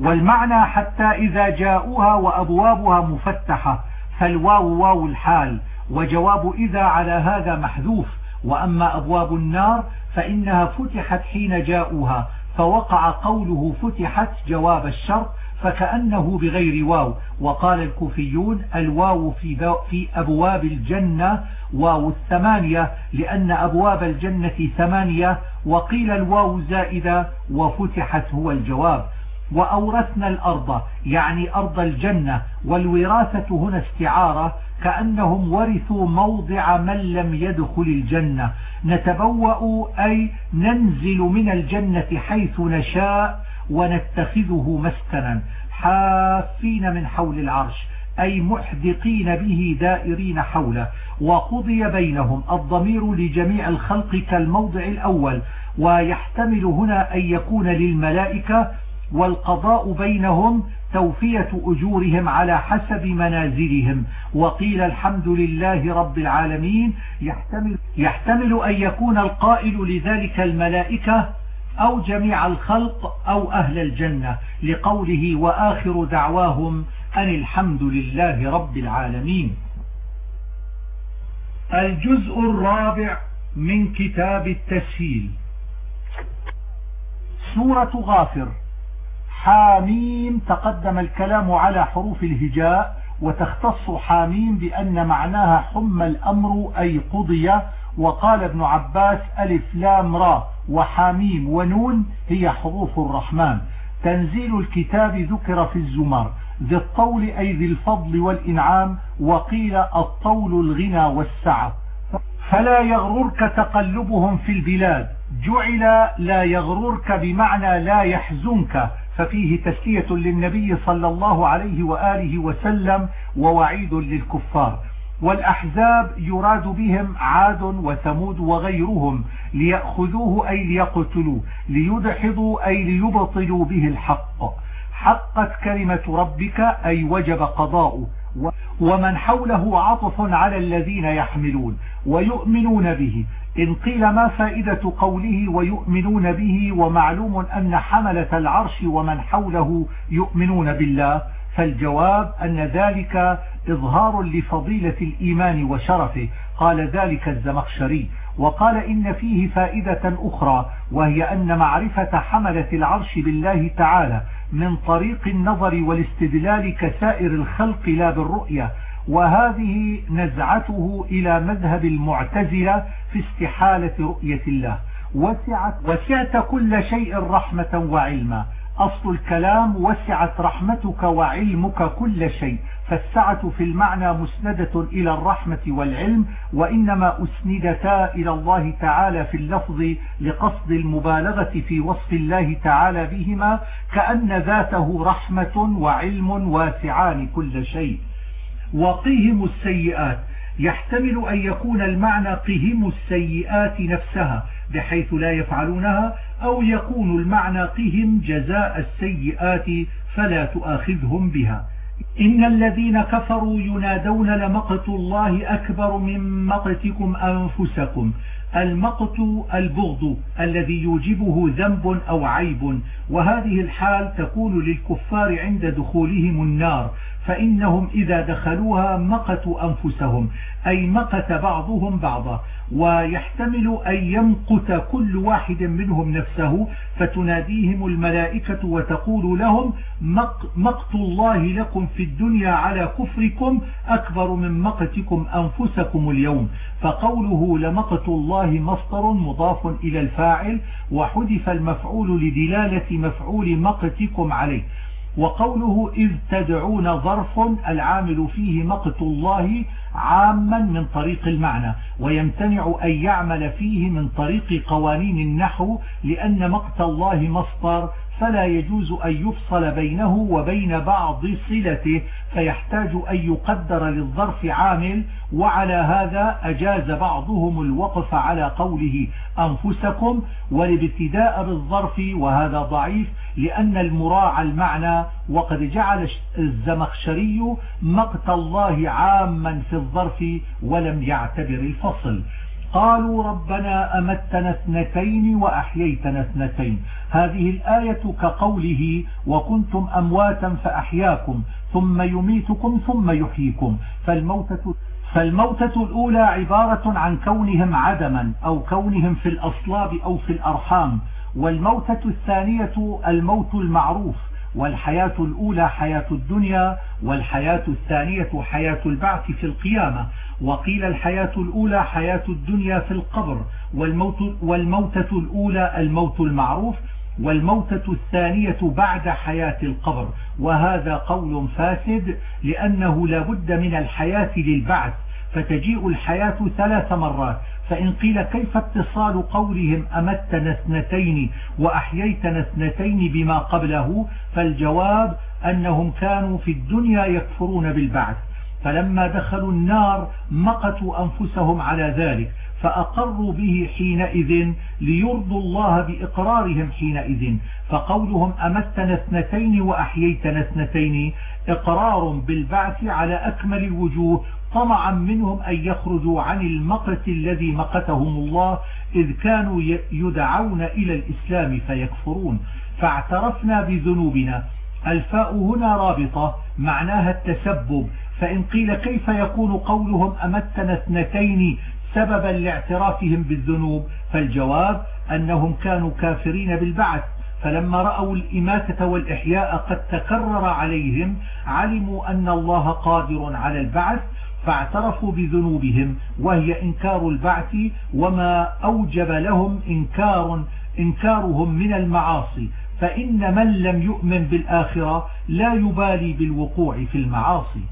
والمعنى حتى إذا جاءوها وأبوابها مفتحة فالواو واو الحال وجواب إذا على هذا محذوف. وأما أبواب النار فإنها فتحت حين جاءوها فوقع قوله فتحت جواب الشرط فكأنه بغير واو. وقال الكوفيون الواو في, في أبواب الجنة واو الثمانية لأن أبواب الجنة ثمانية وقيل الواو زائدة وفتحت هو الجواب. وأورثنا الأرض يعني أرض الجنة. والوراثة هنا استعارة كأنهم ورثوا موضع من لم يدخل الجنة. نتبوأ أي ننزل من الجنة حيث نشاء ونتخذه مسكنا حافين من حول العرش أي محدقين به دائرين حوله. وقضي بينهم الضمير لجميع الخلق كالموضع الأول. ويحتمل هنا أن يكون للملائكة والقضاء بينهم توفية أجورهم على حسب منازلهم. وقيل الحمد لله رب العالمين يحتمل, يحتمل أن يكون القائل لذلك الملائكة أو جميع الخلق أو أهل الجنة لقوله وآخر دعواهم أن الحمد لله رب العالمين. الجزء الرابع من كتاب التسهيل. سورة غافر. حاميم تقدم الكلام على حروف الهجاء وتختص حاميم بأن معناها حم الأمر أي قضي وقال ابن عباس ألف لام را وحاميم ونون هي حروف الرحمن. تنزيل الكتاب ذكر في الزمر ذي الطول أي ذي الفضل والإنعام وقيل الطول الغنى والسعة. فلا يغررك تقلبهم في البلاد جعل لا يغررك بمعنى لا يحزنك. ففيه تسلية للنبي صلى الله عليه وآله وسلم ووعيد للكفار. والأحزاب يراد بهم عاد وثمود وغيرهم ليأخذوه أي ليقتلوه ليدحضوا أي ليبطلوا به الحق. حقت كلمة ربك أي وجب قضاؤه. ومن حوله عطف على الذين يحملون ويؤمنون به. إن قيل ما فائدة قوله ويؤمنون به ومعلوم أن حملة العرش ومن حوله يؤمنون بالله فالجواب أن ذلك إظهار لفضيلة الإيمان وشرفه. قال ذلك الزمخشري. وقال إن فيه فائدة أخرى وهي أن معرفة حملة العرش بالله تعالى من طريق النظر والاستدلال كسائر الخلق لا بالرؤية. وهذه نزعته إلى مذهب المعتزلة في استحالة رؤية الله. وسعت, وسعت كل شيء رحمة وعلما. أصل الكلام وسعت رحمتك وعلمك كل شيء فالسعة في المعنى مسندة إلى الرحمة والعلم وإنما أسندتا إلى الله تعالى في اللفظ لقصد المبالغة في وصف الله تعالى بهما كأن ذاته رحمة وعلم واسعان كل شيء. وقهم السيئات يحتمل أن يكون المعنى قهم السيئات نفسها بحيث لا يفعلونها أو يكون المعنى قهم جزاء السيئات فلا تؤاخذهم بها. إن الذين كفروا ينادون لمقت الله أكبر من مقتكم أنفسكم. المقت البغض الذي يوجبه ذنب أو عيب. وهذه الحال تكون للكفار عند دخولهم النار. فإنهم إذا دخلوها مقتوا أنفسهم. أي مقت بعضهم بعضا. ويحتمل أن يمقت كل واحد منهم نفسه فتناديهم الملائكة وتقول لهم مقت الله لكم في الدنيا على كفركم أكبر من مقتكم أنفسكم اليوم. فقوله لمقت الله مصدر مضاف إلى الفاعل وحذف المفعول لدلالة مفعول مقتكم عليه. وقوله إذ تدعون ظرف العامل فيه مقت الله عاما من طريق المعنى ويمتنع أن يعمل فيه من طريق قوانين النحو لأن مقت الله مصدر فلا يجوز أن يفصل بينه وبين بعض صلته فيحتاج أن يقدر للظرف عامل وعلى هذا أجاز بعضهم الوقف على قوله أنفسكم والابتداء بالظرف وهذا ضعيف لأن المراعى المعنى وقد جعل الزمخشري مقت الله عاما في الظرف ولم يعتبر الفصل. قالوا ربنا أمتنا اثنتين وأحييتنا اثنتين. هذه الآية كقوله وكنتم أمواتا فأحياكم ثم يميتكم ثم يحييكم. فالموتة فالموتة الأولى عبارة عن كونهم عدما أو كونهم في الأصلاب أو في الأرحام. والموتة الثانية الموت المعروف والحياة الأولى حياة الدنيا والحياة الثانية حياة البعث في القيامة. وقيل الحياة الأولى حياة الدنيا في القبر والموت والموتة الأولى الموت المعروف والموتة الثانية بعد حياة القبر. وهذا قول فاسد لأنه لا بد من الحياة للبعث فتجيء الحياة ثلاث مرات. فإن قيل كيف اتصال قولهم أمتنا اثنتين وأحييتنا اثنتين بما قبله فالجواب أنهم كانوا في الدنيا يكفرون بالبعث. فلما دخلوا النار مقتوا أنفسهم على ذلك فأقروا به حينئذ ليرضوا الله بإقرارهم حينئذ. فقولهم أمتنا اثنتين وأحييتنا اثنتين إقرار بالبعث على أكمل الوجوه طمعا منهم أن يخرجوا عن المقت الذي مقتهم الله إذ كانوا يدعون إلى الإسلام فيكفرون. فاعترفنا بذنوبنا. الفاء هنا رابطة معناها التسبب. فإن قيل كيف يكون قولهم أمتنا اثنتين سببا لاعترافهم بالذنوب؟ فالجواب أنهم كانوا كافرين بالبعث. فلما رأوا الإماتة والإحياء قد تكرر عليهم علموا أن الله قادر على البعث فاعترفوا بذنوبهم وهي إنكار البعث وما أوجب لهم إنكار إنكارهم من المعاصي فإن من لم يؤمن بالآخرة لا يبالي بالوقوع في المعاصي.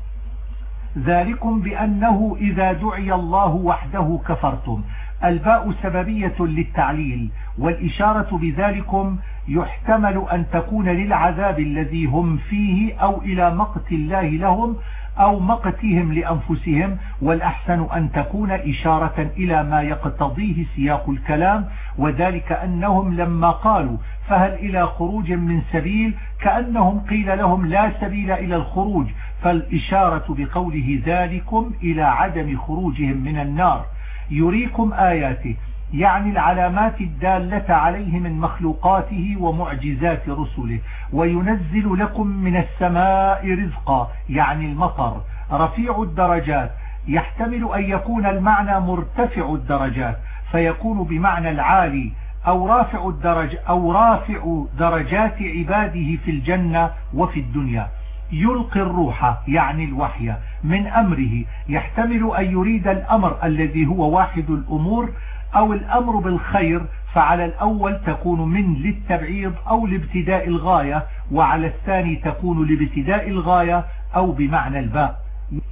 ذلكم بأنه إذا دعي الله وحده كفرتم. الباء سببية للتعليل والإشارة بذلكم يحتمل أن تكون للعذاب الذي هم فيه أو إلى مقت الله لهم أو مقتهم لأنفسهم والأحسن أن تكون إشارة إلى ما يقتضيه سياق الكلام وذلك أنهم لما قالوا فهل إلى خروج من سبيل؟ كأنهم قيل لهم لا سبيل إلى الخروج فالإشارة بقوله ذلكم إلى عدم خروجهم من النار. يريكم آياته. يعني العلامات الدالة عليه من مخلوقاته ومعجزات رسله. وينزل لكم من السماء رزقا يعني المطر رفيع الدرجات. يحتمل أن يكون المعنى مرتفع الدرجات فيكون بمعنى العالي أو رافع, الدرج أو رافع درجات عباده في الجنة وفي الدنيا. يلقي الروح يعني الوحي من أمره. يحتمل أن يريد الأمر الذي هو واحد الأمور أو الأمر بالخير فعلى الأول تكون من للتبعيض أو لابتداء الغاية وعلى الثاني تكون لابتداء الغاية أو بمعنى الباء.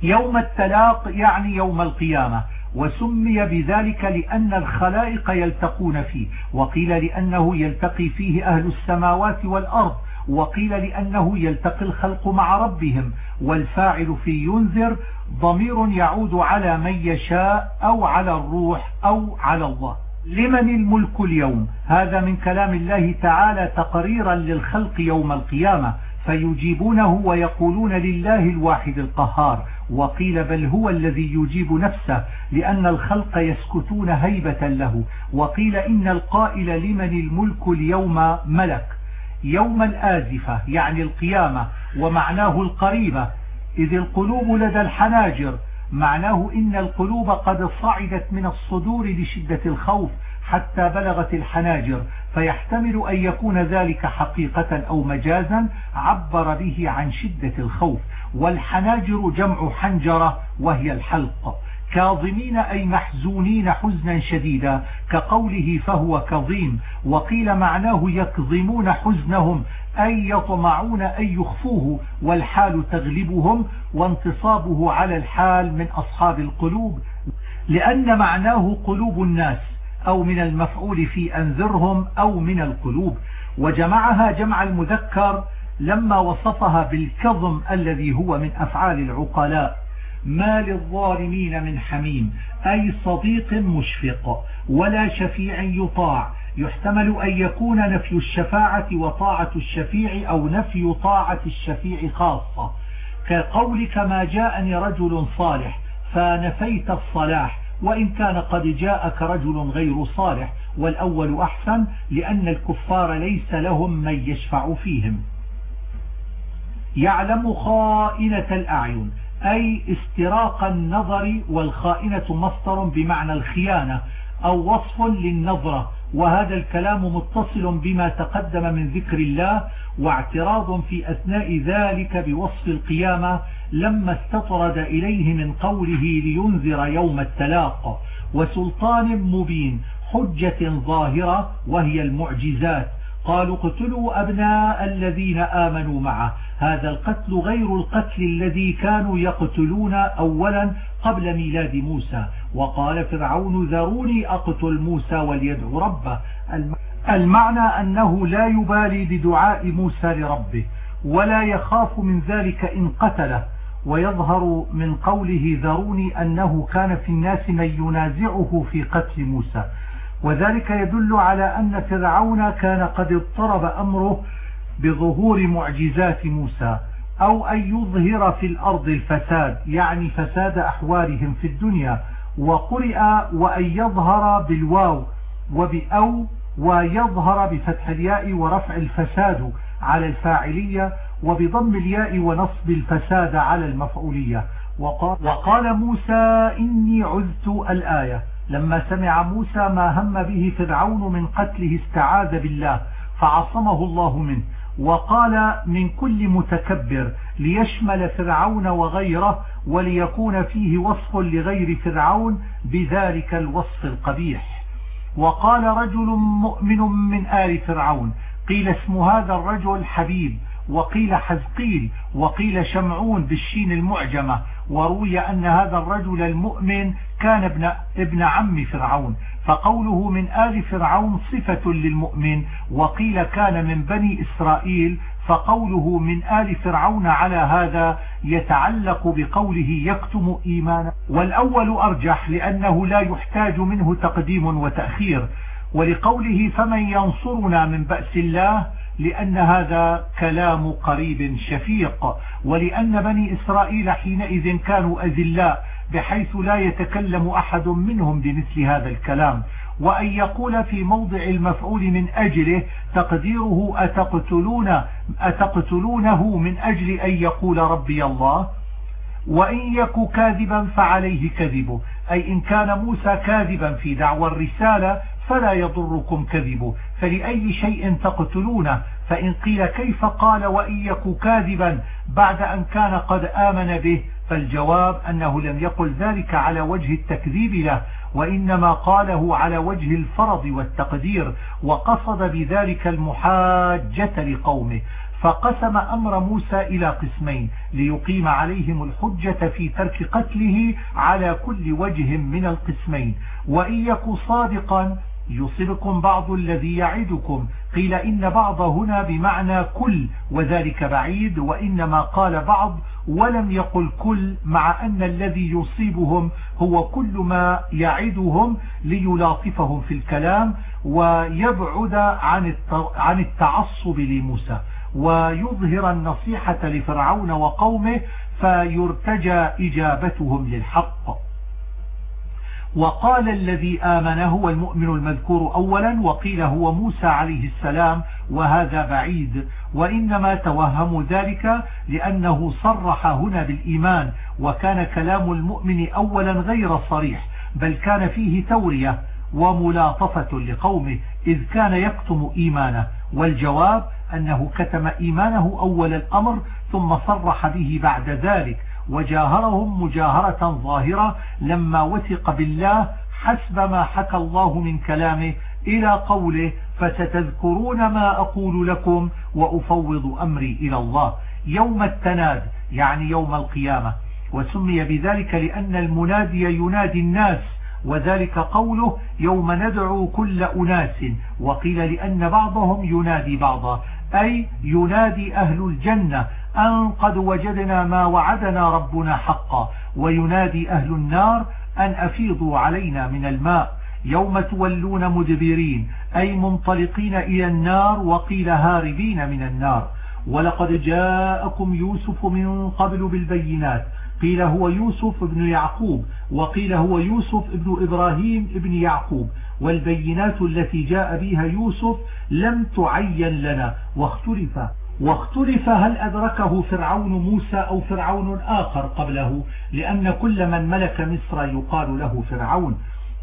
يوم التلاق يعني يوم القيامة وسمي بذلك لأن الخلائق يلتقون فيه وقيل لأنه يلتقي فيه أهل السماوات والأرض وقيل لأنه يلتقي الخلق مع ربهم والفاعل في ينذر ضمير يعود على من يشاء أو على الروح أو على الله. لمن الملك اليوم؟ هذا من كلام الله تعالى تقريرا للخلق يوم القيامة فيجيبونه ويقولون لله الواحد القهار. وقيل بل هو الذي يجيب نفسه لأن الخلق يسكتون هيبة له. وقيل إن القائل لمن الملك اليوم ملك. يوم الآزفة يعني القيامة ومعناه القريبة. إذ القلوب لدى الحناجر معناه إن القلوب قد صعدت من الصدور لشدة الخوف حتى بلغت الحناجر. فيحتمل أن يكون ذلك حقيقة أو مجازا عبر به عن شدة الخوف. والحناجر جمع حنجرة وهي الحلق. كاظمين أي محزونين حزنا شديدا كقوله فهو كظيم وقيل معناه يكظمون حزنهم أي يطمعون أن يخفوه والحال تغلبهم وانتصابه على الحال من أصحاب القلوب لأن معناه قلوب الناس أو من المفعول في أنذرهم أو من القلوب. وجمعها جمع المذكر لما وصفها بالكظم الذي هو من أفعال العقلاء. ما للظالمين من حميم أي صديق مشفق ولا شفيع يطاع. يحتمل أن يكون نفي الشفاعة وطاعة الشفيع أو نفي طاعة الشفيع خاصة. كقولك ما جاءني رجل صالح فنفيت الصلاح وإن كان قد جاءك رجل غير صالح. والأول أحسن لأن الكفار ليس لهم من يشفع فيهم. يعلم خائنة الأعين. أي استراق النظر والخائنة مصدر بمعنى الخيانة أو وصف للنظرة وهذا الكلام متصل بما تقدم من ذكر الله واعتراض في أثناء ذلك بوصف القيامة لما استطرد إليه من قوله لينذر يوم التلاق وسلطان مبين حجة ظاهرة وهي المعجزات. قالوا اقتلوا أبناء الذين آمنوا معه. هذا القتل غير القتل الذي كانوا يقتلون أولا قبل ميلاد موسى. وقال فرعون ذروني أقتل موسى وليدعو ربه. المعنى أنه لا يبالي بدعاء موسى لربه ولا يخاف من ذلك إن قتله. ويظهر من قوله ذروني أنه كان في الناس من ينازعه في قتل موسى. وذلك يدل على أن فرعون كان قد اضطرب أمره بظهور معجزات موسى أو أن يظهر في الأرض الفساد يعني فساد أحوالهم في الدنيا وقرئ وأن يظهر بالواو وبأو ويظهر بفتح الياء ورفع الفساد على الفاعلية وبضم الياء ونصب الفساد على المفعولية. وقال, وقال موسى إني عذت الآية. لما سمع موسى ما هم به فرعون من قتله استعاذ بالله فعصمه الله منه. وقال من كل متكبر ليشمل فرعون وغيره وليكون فيه وصف لغير فرعون بذلك الوصف القبيح. وقال رجل مؤمن من آل فرعون قيل اسم هذا الرجل حبيب وقيل حزقيل وقيل شمعون بالشين المعجمة وروي أن هذا الرجل المؤمن كان ابن, ابن عم فرعون فقوله من آل فرعون صفة للمؤمن وقيل كان من بني إسرائيل فقوله من آل فرعون على هذا يتعلق بقوله يكتم إيمانا. والأول أرجح لأنه لا يحتاج منه تقديم وتأخير ولقوله فمن ينصرنا من بأس الله لأن هذا كلام قريب شفيق ولأن بني إسرائيل حينئذ كانوا أذلاء بحيث لا يتكلم أحد منهم بمثل هذا الكلام وأن يقول في موضع المفعول من أجله تقديره أتقتلون أتقتلونه من أجل أن يقول ربي الله؟ وإن يك كاذبا فعليه كذبه. أي إن كان موسى كاذبا في دعوى الرسالة فلا يضركم كذبه. فلأي شيء تقتلونه؟ فإن قيل كيف قال وإن يك كاذبا بعد أن كان قد آمن به فالجواب أنه لم يقل ذلك على وجه التكذيب له وإنما قاله على وجه الفرض والتقدير وقصد بذلك المحاجة لقومه فقسم أمر موسى إلى قسمين ليقيم عليهم الحجة في ترك قتله على كل وجه من القسمين وإن يك صادقا يصبكم بعض الذي يعدكم. قيل إن بعض هنا بمعنى كل وذلك بعيد وإنما قال بعض ولم يقل كل مع أن الذي يصيبهم هو كل ما يعدهم ليلاطفهم في الكلام ويبعد عن التعصب لموسى ويظهر النصيحة لفرعون وقومه فيرتجى إجابتهم للحق. وقال الذي آمن هو المؤمن المذكور أولا وقيل هو موسى عليه السلام وهذا بعيد. وإنما توهموا ذلك لأنه صرح هنا بالإيمان وكان كلام المؤمن أولا غير صريح بل كان فيه تورية وملاطفة لقومه إذ كان يكتم إيمانه. والجواب أنه كتم إيمانه أول الأمر ثم صرح به بعد ذلك. وجاهرهم مجاهرة ظاهرة لما وثق بالله حسب ما حكى الله من كلامه إلى قوله فستذكرون ما أقول لكم وأفوض أمري إلى الله. يوم التناد يعني يوم القيامة. وسمي بذلك لأن المنادي ينادي الناس وذلك قوله يوم ندعو كل أناس وقيل لأن بعضهم ينادي بعضا أي ينادي أهل الجنة أن قد وجدنا ما وعدنا ربنا حقا. وينادي أهل النار أن أفيضوا علينا من الماء. يوم تولون مدبرين أي منطلقين إلى النار وقيل هاربين من النار. ولقد جاءكم يوسف من قبل بالبينات. قيل هو يوسف بن يعقوب وقيل هو يوسف بن إبراهيم بن يعقوب. والبينات التي جاء بها يوسف لم تعين لنا واختلف واختلف هل أدركه فرعون موسى أو فرعون آخر قبله لأن كل من ملك مصر يقال له فرعون.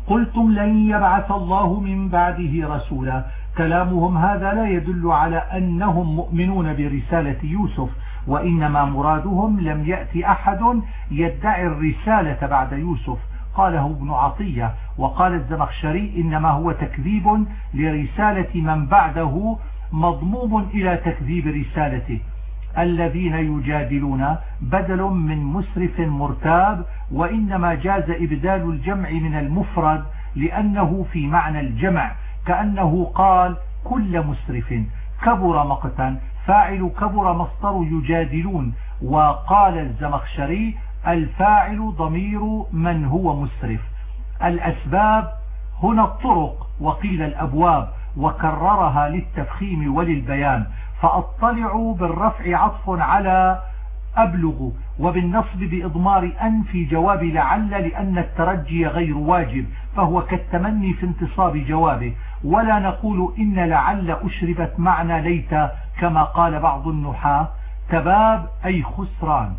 قلتم لن يبعث الله من بعده رسولا. كلامهم هذا لا يدل على أنهم مؤمنون برسالة يوسف وإنما مرادهم لم يأتي أحد يدعي الرسالة بعد يوسف. قاله ابن عطية وقال الزمخشري إنما هو تكذيب لرسالة من بعده مضموم إلى تكذيب رسالته. الذين يجادلون بدل من مسرف مرتاب وإنما جاز إبدال الجمع من المفرد لأنه في معنى الجمع كأنه قال كل مسرف. كبر مقتا فاعل كبر مصدر يجادلون وقال الزمخشري الفاعل ضمير من هو مسرف. الأسباب هنا الطرق وقيل الأبواب. وكررها للتفخيم وللبيان. فأطلع بالرفع عطف على أبلغ وبالنصب بإضمار أن في جواب لعل لأن الترجي غير واجب فهو كالتمني في انتصاب جوابه. ولا نقول إن لعل أشربت معنى ليت كما قال بعض النحاة. تباب أي خسران.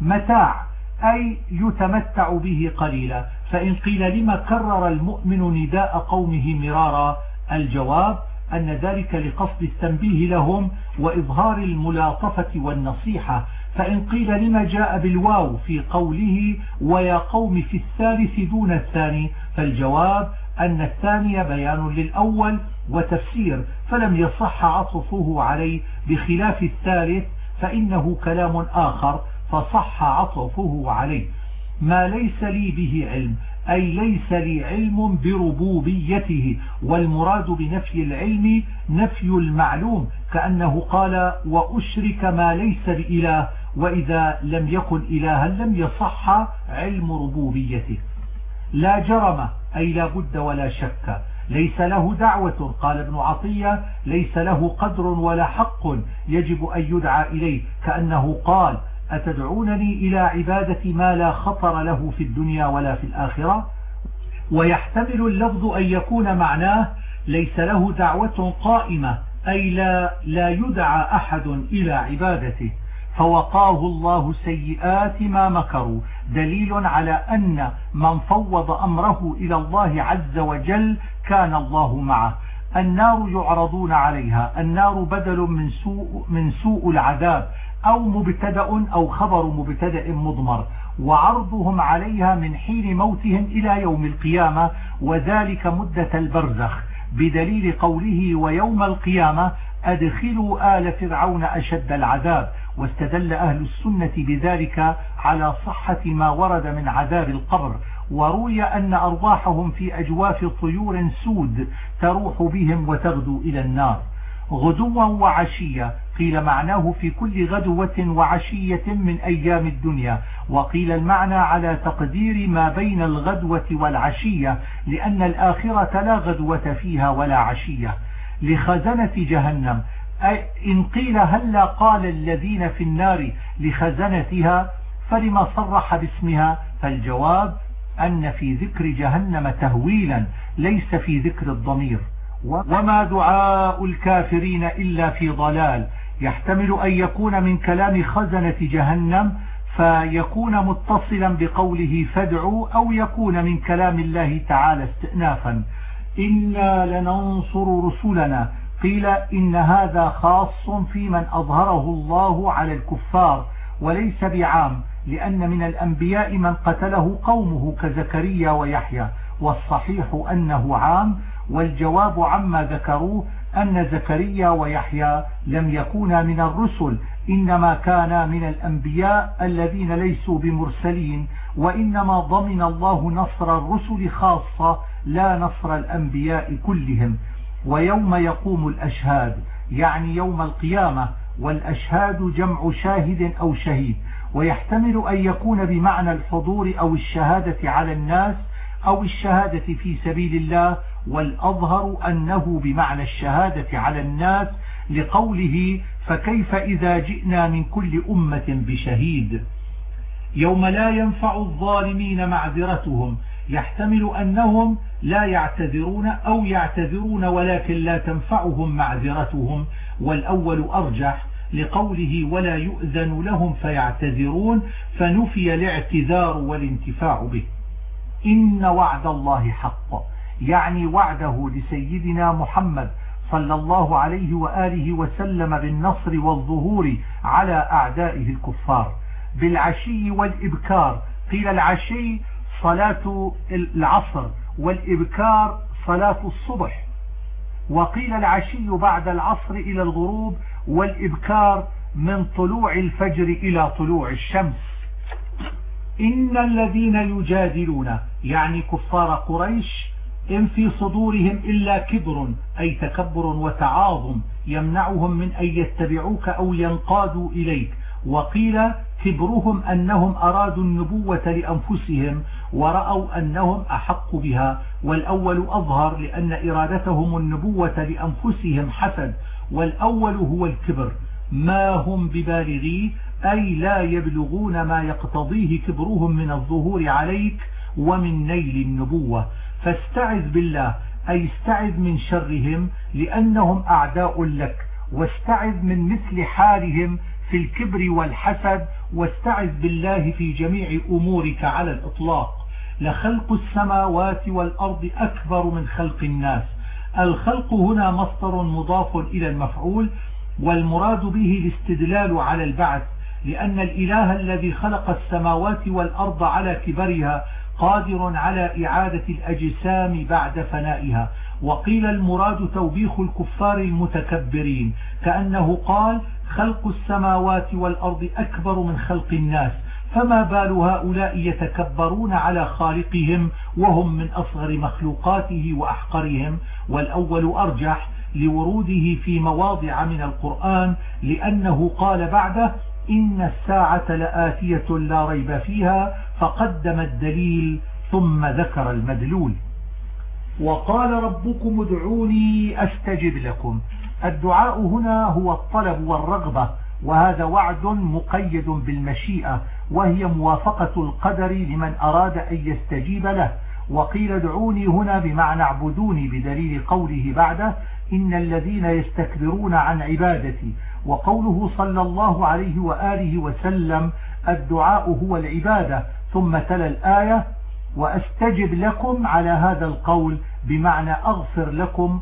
متاع أي يتمتع به قليلا. فإن قيل لما كرر المؤمن نداء قومه مرارا الجواب أن ذلك لقصد التنبيه لهم وإظهار الملاطفة والنصيحة فإن قيل لما جاء بالواو في قوله ويا قوم في الثالث دون الثاني فالجواب أن الثاني بيان للأول وتفسير فلم يصح عطفه عليه بخلاف الثالث فإنه كلام آخر فصح عطفه عليه. ما ليس لي به علم أي ليس لي علم بربوبيته والمراد بنفي العلم نفي المعلوم كأنه قال وأشرك ما ليس بإله وإذا لم يكن إلها لم يصح علم ربوبيته. لا جرم أي لا بد ولا شك. ليس له دعوة قال ابن عطية. ليس له قدر ولا حق يجب أن يدعى إليه كأنه قال أتدعونني إلى عبادة ما لا خطر له في الدنيا ولا في الآخرة؟ ويحتمل اللفظ أن يكون معناه ليس له دعوة قائمة أي لا, لا يدعى أحد إلى عبادته. فوقاه الله سيئات ما مكروا. دليل على أن من فوض أمره إلى الله عز وجل كان الله معه. النار يعرضون عليها. النار بدل من سوء, من سوء العذاب. أو مبتدأ أو خبر مبتدأ مضمر وعرضهم عليها من حين موتهم إلى يوم القيامة وذلك مدة البرزخ بدليل قوله ويوم القيامة أدخلوا آل فرعون أشد العذاب واستدل أهل السنة بذلك على صحة ما ورد من عذاب القبر وروي أن أرواحهم في أجواف طيور سود تروح بهم وتغدو إلى النار. غدوا وعشية قيل معناه في كل غدوة وعشية من أيام الدنيا وقيل المعنى على تقدير ما بين الغدوة والعشية لأن الآخرة لا غدوة فيها ولا عشية. لخزنة جهنم. إن قيل هلا قال الذين في النار لخزنتها فلما صرح باسمها؟ فالجواب أن في ذكر جهنم تهويلا ليس في ذكر الضمير. وما دعاء الكافرين إلا في ضلال. يحتمل أن يكون من كلام خزنة جهنم فيكون متصلا بقوله فادعوا أو يكون من كلام الله تعالى استئنافا. إنا لننصر رسلنا. قيل إن هذا خاص في من أظهره الله على الكفار وليس بعام لأن من الأنبياء من قتله قومه كزكريا ويحيى والصحيح أنه عام والجواب عما ذكروه أن زكريا ويحيى لم يكونا من الرسل إنما كانا من الأنبياء الذين ليسوا بمرسلين وإنما ضمن الله نصر الرسل خاصة لا نصر الأنبياء كلهم. ويوم يقوم الأشهاد يعني يوم القيامة والأشهاد جمع شاهد أو شهيد. ويحتمل أن يكون بمعنى الحضور أو الشهادة على الناس أو الشهادة في سبيل الله والأظهر أنه بمعنى الشهادة على الناس لقوله فكيف إذا جئنا من كل أمة بشهيد. يوم لا ينفع الظالمين معذرتهم يحتمل أنهم لا يعتذرون أو يعتذرون ولكن لا تنفعهم معذرتهم والأول أرجح لقوله ولا يؤذن لهم فيعتذرون فنفي الاعتذار والانتفاع به. إن وعد الله حق. يعني وعده لسيدنا محمد صلى الله عليه وآله وسلم بالنصر والظهور على أعدائه الكفار. بالعشي والإبكار. قيل العشي صلاة العصر والإبكار صلاة الصبح. وقيل العشي بعد العصر إلى الغروب والإبكار من طلوع الفجر إلى طلوع الشمس. إن الذين يجادلون يعني كفار قريش إن في صدورهم إلا كبر أي تكبر وتعاظم يمنعهم من أن يتبعوك أو ينقادوا إليك. وقيل كبرهم أنهم أرادوا النبوة لأنفسهم ورأوا أنهم أحق بها. والأول أظهر لأن إرادتهم النبوة لأنفسهم حسد والأول هو الكبر. ما هم ببالغيه؟ أي لا يبلغون ما يقتضيه كبرهم من الظهور عليك ومن نيل النبوة. فاستعذ بالله أي استعذ من شرهم لأنهم أعداء لك. واستعذ من مثل حالهم في الكبر والحسد. واستعذ بالله في جميع أمورك على الإطلاق. لخلق السماوات والأرض أكبر من خلق الناس. الخلق هنا مصدر مضاف إلى المفعول والمراد به الاستدلال على البعث. لأن الإله الذي خلق السماوات والأرض على كبرها قادر على إعادة الأجسام بعد فنائها. وقيل المراد توبيخ الكفار المتكبرين كأنه قال خلق السماوات والأرض أكبر من خلق الناس فما بال هؤلاء يتكبرون على خالقهم وهم من أصغر مخلوقاته وأحقرهم؟ والأول أرجح لوروده في مواضع من القرآن لأنه قال بعده إن الساعة لآتية لا ريب فيها فقدم الدليل ثم ذكر المدلول. وقال ربكم ادعوني أستجب لكم. الدعاء هنا هو الطلب والرغبة وهذا وعد مقيد بالمشيئة وهي موافقة القدر لمن أراد أن يستجيب له. وقيل ادعوني هنا بمعنى اعبدوني بدليل قوله بعده إن الذين يستكبرون عن عبادتي وقوله صلى الله عليه وآله وسلم الدعاء هو العبادة ثم تلا الآية وأستجب لكم على هذا القول بمعنى أغفر لكم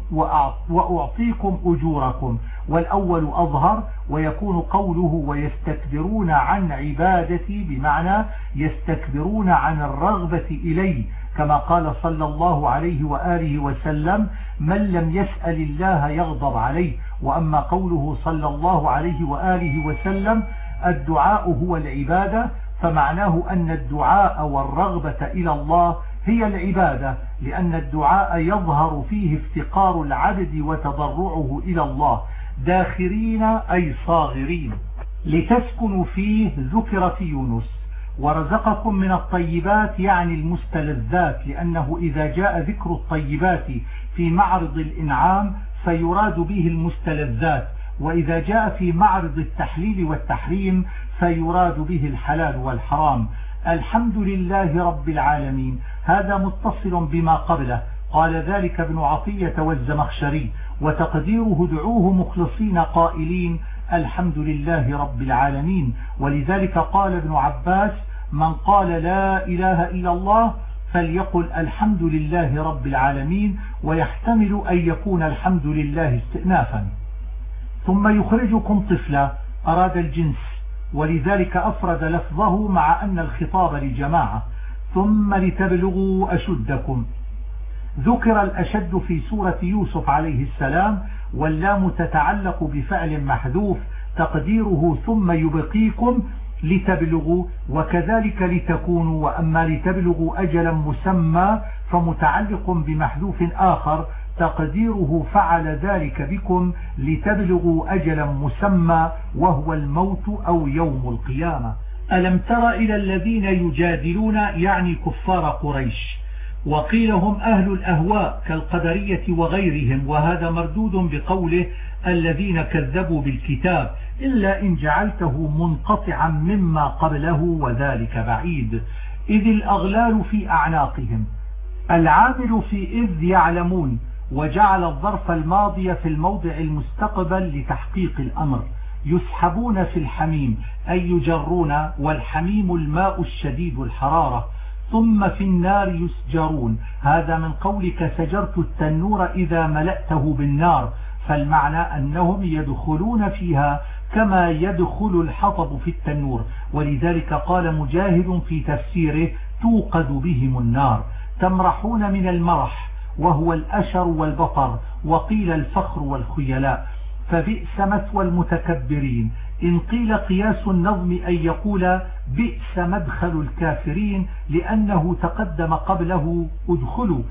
وأعطيكم أجوركم والأول أظهر ويكون قوله ويستكبرون عن عبادتي بمعنى يستكبرون عن الرغبة إلي كما قال صلى الله عليه وآله وسلم من لم يسأل الله يغضب عليه. وأما قوله صلى الله عليه وآله وسلم الدعاء هو العبادة. فمعناه أن الدعاء والرغبة إلى الله هي العبادة لأن الدعاء يظهر فيه افتقار العبد وتضرعه إلى الله. داخرين أي صاغرين. لتسكنوا فيه ذكر في يونس. ورزقكم من الطيبات يعني المستلذات لأنه إذا جاء ذكر الطيبات في معرض الإنعام فيراد به المستلذات وإذا جاء في معرض التحليل والتحريم فيراد به الحلال والحرام. الحمد لله رب العالمين. هذا متصل بما قبله. قال ذلك ابن عطية والزمخشري وتقديره دعوه مخلصين قائلين الحمد لله رب العالمين. ولذلك قال ابن عباس من قال لا إله إلا الله فليقل الحمد لله رب العالمين ويحتمل أن يكون الحمد لله استئنافا. ثم يخرجكم طفلا أراد الجنس ولذلك أفرد لفظه مع أن الخطاب لجماعة. ثم لتبلغوا أشدكم. ذكر الأشد في سورة يوسف عليه السلام واللام تتعلق بفعل محذوف تقديره ثم يبقيكم لتبلغوا وكذلك لتكونوا وأما لتبلغوا أجلا مسمى فمتعلق بمحذوف آخر تقديره فعل ذلك بكم لتبلغوا أجلا مسمى وهو الموت أو يوم القيامة. ألم تر إلى الذين يجادلون يعني كفار قريش؟ وقيل هم أهل الأهواء كالقدرية وغيرهم وهذا مردود بقوله الذين كذبوا بالكتاب إلا إن جعلته منقطعا مما قبله وذلك بعيد. إذ الأغلال في أعناقهم العامل في إذ يعلمون وجعل الظرف الماضي في الموضع المستقبل لتحقيق الأمر. يسحبون في الحميم أي يجرون والحميم الماء الشديد الحرارة. ثم في النار يسجرون. هذا من قولك سجرت التنور إذا ملأته بالنار. فالمعنى أنهم يدخلون فيها كما يدخل الحطب في التنور ولذلك قال مجاهد في تفسيره توقد بهم النار تمرحون من المرح وهو الأشر والبطر وقيل الفخر والخيلاء. فبئس مثوى المتكبرين. إن قيل قياس النظم أن يقول بئس مدخل الكافرين لأنه تقدم قبله ادخلوا.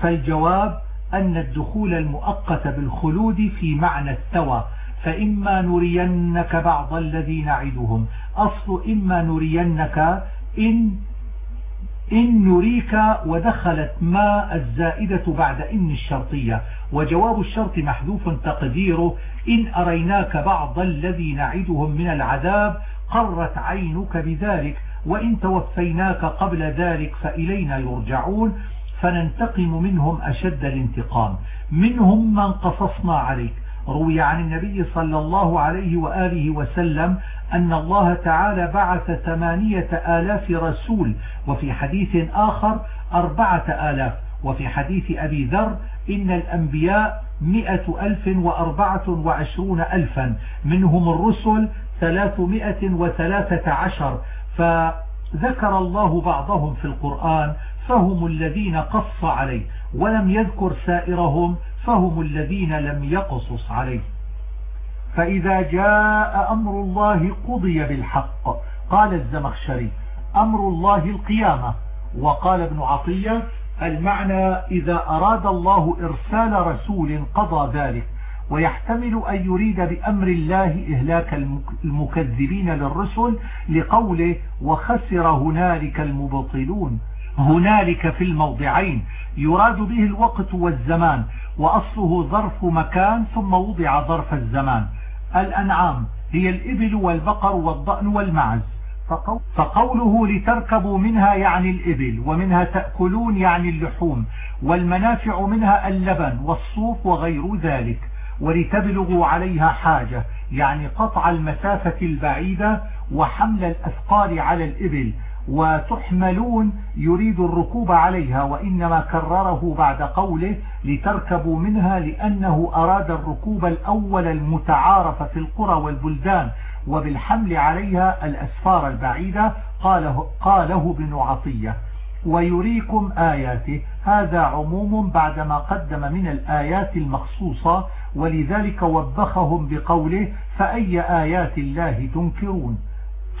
فالجواب أن الدخول المؤقت بالخلود في معنى الثوى فإما نرينك بعض الذي نعدهم. أصل إما نرينك إن إن نريك ودخلت ما الزائدة بعد إن الشرطية. وجواب الشرط محذوف تقديره إن أريناك بعض الذي نعدهم من العذاب قرت عينك بذلك وإن توفيناك قبل ذلك فإلينا يرجعون. فننتقم منهم أشد الانتقام. منهم من قصصنا عليك. روي عن النبي صلى الله عليه وآله وسلم أن الله تعالى بعث ثمانية آلاف رسول وفي حديث آخر أربعة آلاف. وفي حديث أبي ذر إن الأنبياء مئة ألف وأربعة وعشرون ألفا. منهم الرسل ثلاثمائة وثلاثة عشر. فذكر الله بعضهم في القرآن فهم الذين قص عليه ولم يذكر سائرهم فهم الذين لم يقصص عليه. فإذا جاء أمر الله قضي بالحق. قال الزمخشري أمر الله القيامة. وقال ابن عطية المعنى إذا أراد الله إرسال رسول قضى ذلك. ويحتمل أن يريد بأمر الله إهلاك المكذبين للرسل لقوله وخسر هنالك المبطلون. هنالك في الموضعين. يراد به الوقت والزمان وأصله ظرف مكان ثم وضع ظرف الزمان. الأنعام هي الإبل والبقر والضأن والمعز. فقوله لتركبوا منها يعني الإبل ومنها تأكلون يعني اللحوم والمنافع منها اللبن والصوف وغير ذلك. ولتبلغوا عليها حاجة يعني قطع المسافة البعيدة وحمل الأثقال على الإبل. وتحملون يريد الركوب عليها وإنما كرره بعد قوله لتركبوا منها لأنه أراد الركوب الأول المتعارف في القرى والبلدان وبالحمل عليها الأسفار البعيدة قاله, قاله بن عطية. ويريكم آياته. هذا عموم بعدما قدم من الآيات المخصوصة ولذلك وبخهم بقوله فأي آيات الله تنكرون؟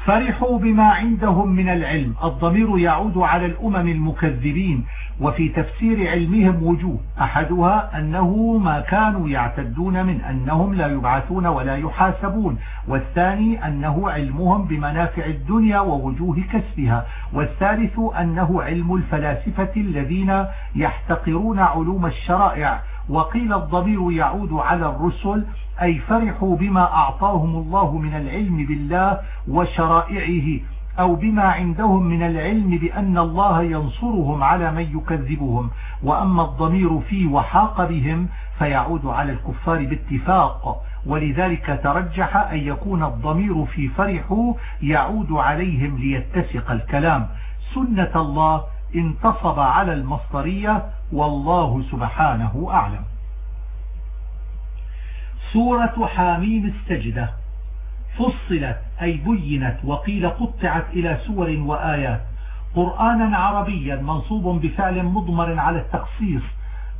فرحوا بما عندهم من العلم. الضمير يعود على الأمم المكذبين وفي تفسير علمهم وجوه. أحدها أنه ما كانوا يعتدون من أنهم لا يبعثون ولا يحاسبون. والثاني أنه علمهم بمنافع الدنيا ووجوه كسبها. والثالث أنه علم الفلاسفة الذين يحتقرون علوم الشرائع. وقيل الضمير يعود على الرسل أي فرحوا بما أعطاهم الله من العلم بالله وشرائعه أو بما عندهم من العلم بأن الله ينصرهم على من يكذبهم. وأما الضمير في وحاق بهم فيعود على الكفار باتفاق. ولذلك ترجح أن يكون الضمير في فرحوا يعود عليهم ليتسق الكلام. سنة الله انتصب على المصدرية والله سبحانه أعلم. سورة حاميم السجدة. فصلت أي بينت وقيل قطعت إلى سور وآيات. قرآنا عربيا منصوب بفعل مضمر على التخصيص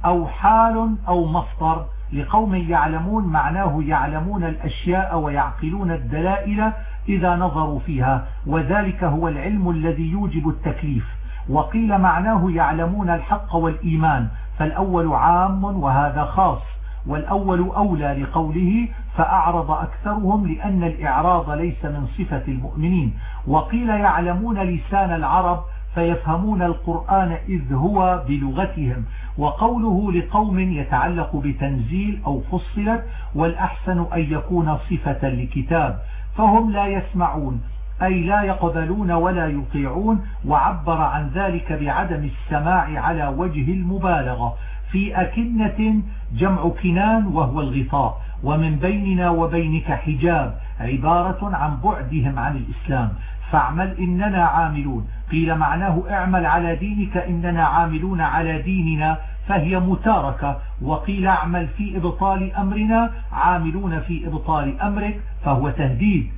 أو حال أو مصدر لقوم يعلمون معناه يعلمون الأشياء ويعقلون الدلائل إذا نظروا فيها وذلك هو العلم الذي يوجب التكليف. وقيل معناه يعلمون الحق والإيمان فالأول عام وهذا خاص. والأول أولى لقوله فأعرض أكثرهم لأن الإعراض ليس من صفة المؤمنين. وقيل يعلمون لسان العرب فيفهمون القرآن إذ هو بلغتهم. وقوله لقوم يتعلق بتنزيل أو فصلت والأحسن أن يكون صفة لكتاب. فهم لا يسمعون أي لا يقبلون ولا يطيعون وعبر عن ذلك بعدم السماع على وجه المبالغة. في أكنة جمع كنان وهو الغطاء ومن بيننا وبينك حجاب عبارة عن بعدهم عن الإسلام. فاعمل إننا عاملون. قيل معناه اعمل على دينك إننا عاملون على ديننا فهي متاركة. وقيل اعمل في إبطال أمرنا عاملون في إبطال أمرك فهو تهديد.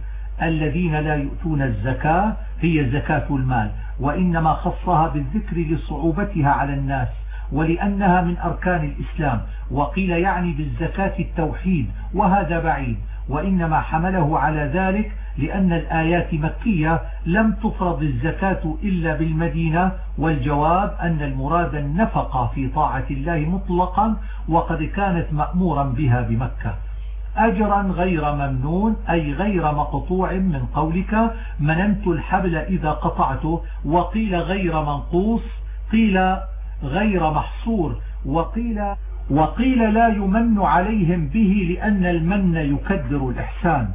الذين لا يؤتون الزكاة هي زكاة المال وإنما خصها بالذكر لصعوبتها على الناس. ولأنها من أركان الإسلام وقيل يعني بالزكاة التوحيد وهذا بعيد وإنما حمله على ذلك لأن الآيات مكية لم تفرض الزكاة إلا بالمدينة والجواب أن المراد النفقة في طاعة الله مطلقا وقد كانت مأمورا بها بمكة. أجرا غير ممنون أي غير مقطوع من قولك مننت الحبل إذا قطعته وقيل غير منقوص قيل غير محصور وقيل وقيل لا يمن عليهم به لأن المن يكدر الإحسان.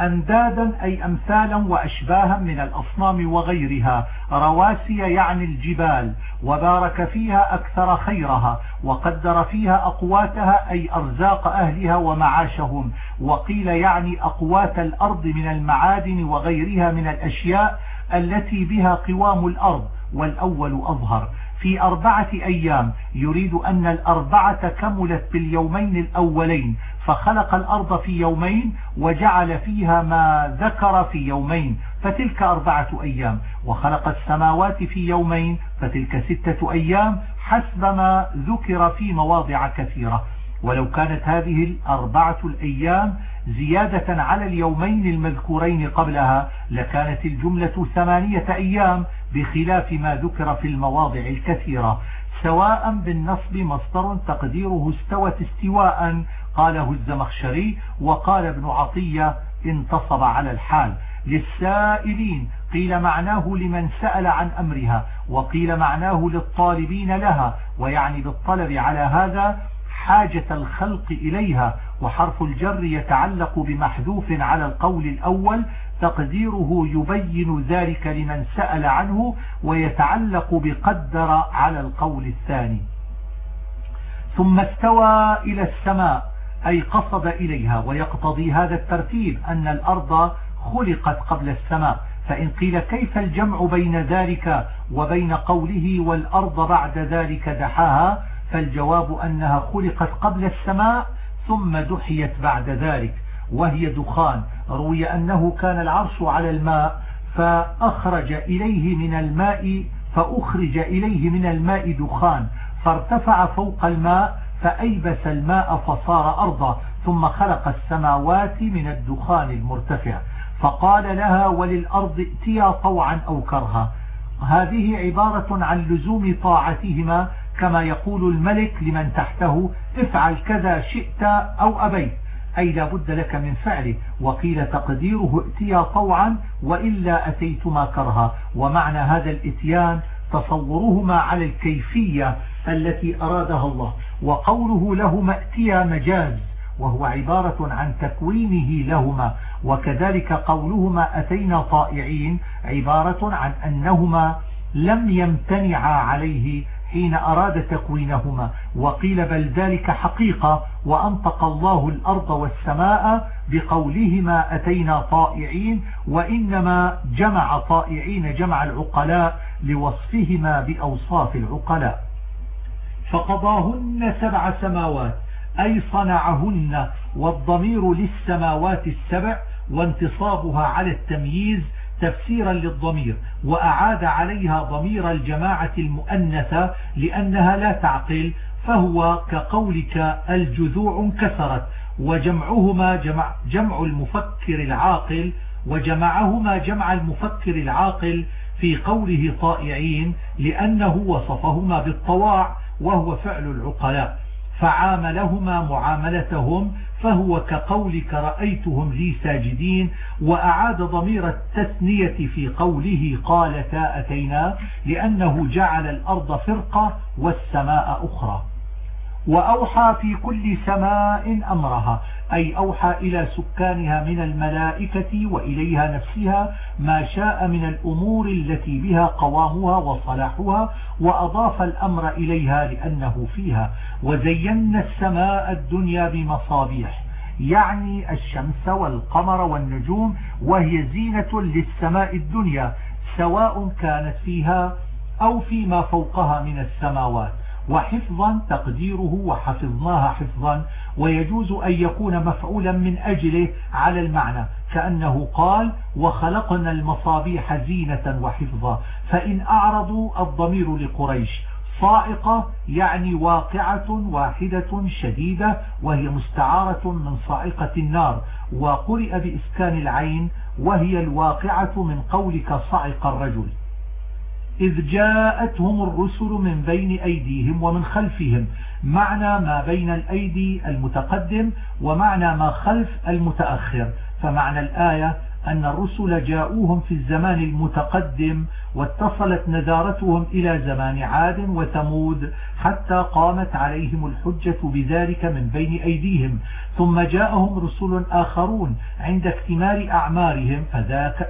أندادا أي أمثالا وأشباها من الأصنام وغيرها. رواسي يعني الجبال وبارك فيها أكثر خيرها وقدر فيها أقواتها أي أرزاق أهلها ومعاشهم. وقيل يعني أقوات الأرض من المعادن وغيرها من الأشياء التي بها قوام الأرض والأول أظهر. في أربعة أيام يريد أن الأربعة كملت باليومين الأولين فخلق الأرض في يومين وجعل فيها ما ذكر في يومين فتلك أربعة أيام. وخلق السماوات في يومين فتلك ستة أيام حسب ما ذكر في مواضع كثيرة. ولو كانت هذه الأربعة الأيام زيادة على اليومين المذكورين قبلها لكانت الجملة ثمانية أيام بخلاف ما ذكر في المواضع الكثيرة سواء بالنصب مصدر تقديره استوت استواء قاله الزمخشري وقال ابن عطية انتصب على الحال. للسائلين قيل معناه لمن سأل عن أمرها وقيل معناه للطالبين لها ويعني بالطلب على هذا حاجة الخلق إليها وحرف الجر يتعلق بمحذوف على القول الأول تقديره يبين ذلك لمن سأل عنه ويتعلق بقدر على القول الثاني. ثم استوى إلى السماء أي قصد إليها ويقتضي هذا الترتيب أن الأرض خلقت قبل السماء. فإن قيل كيف الجمع بين ذلك وبين قوله والأرض بعد ذلك دحاها فالجواب أنها خلقت قبل السماء ثم دحيت بعد ذلك وهي دخان. روي أنه كان العرش على الماء فأخرج إليه من الماء فأخرج إليه من الماء دخان فارتفع فوق الماء فأيبس الماء فصار أرضا ثم خلق السماوات من الدخان المرتفع. فقال لها وللأرض ائتيا طوعا أو كرها. هذه عبارة عن لزوم طاعتهما كما يقول الملك لمن تحته افعل كذا شئت أو أبيت. أي لا بد لك من فعله وقيل تقديره ائتيا طوعا وإلا أتيتما كرها. ومعنى هذا الإتيان تصورهما على الكيفية التي أرادها الله. وقوله لهما ائتيا مجاز وهو عبارة عن تكوينه لهما. وكذلك قولهما أتينا طائعين عبارة عن أنهما لم يمتنعا عليه حين أراد تكوينهما وقيل بل ذلك حقيقة وأنطق الله الأرض والسماء بقولهما أتينا طائعين وإنما جمع طائعين جمع العقلاء لوصفهما بأوصاف العقلاء. فقضاهن سبع سماوات أي صنعهن والضمير للسماوات السبع وانتصابها على التمييز تفسيرا للضمير وأعاد عليها ضمير الجماعة المؤنثة لأنها لا تعقل فهو كقولك الجذوع انكسرت وجمعهما جمع, جمع المفكر العاقل وجمعهما جمع المفكر العاقل في قوله طائعين لأنه وصفهما بالطواع وهو فعل العقلاء. فعاملهما معاملتهم فهو كقولك رأيتهم لي ساجدين وأعاد ضمير التثنية في قوله قالتا أتينا لأنه جعل الأرض فرقة والسماء أخرى. وأوحى في كل سماء أمرها أي أوحى إلى سكانها من الملائكة وإليها نفسها ما شاء من الأمور التي بها قوامها وصلاحها وأضاف الأمر إليها لأنه فيها وزينا السماء الدنيا بمصابيح يعني الشمس والقمر والنجوم وهي زينة للسماء الدنيا سواء كانت فيها أو فيما فوقها من السماوات. وحفظا تقديره وحفظناها حفظا ويجوز أن يكون مفعولا من أجله على المعنى كأنه قال وخلقنا المصابيح زينة وحفظا فإن أعرضوا الضمير لقريش صائقة يعني واقعة واحدة شديدة وهي مستعارة من صائقة النار وقرئ بإسكان العين وهي الواقعة من قولك صعق الرجل. إذ جاءتهم الرسل من بين أيديهم ومن خلفهم معنى ما بين الأيدي المتقدم ومعنى ما خلف المتأخر. فمعنى الآية أن الرسل جاءوهم في الزمان المتقدم واتصلت نذارتهم إلى زمان عاد وثمود حتى قامت عليهم الحجة بذلك من بين أيديهم. ثم جاءهم رسل آخرون عند اكتمال أعمارهم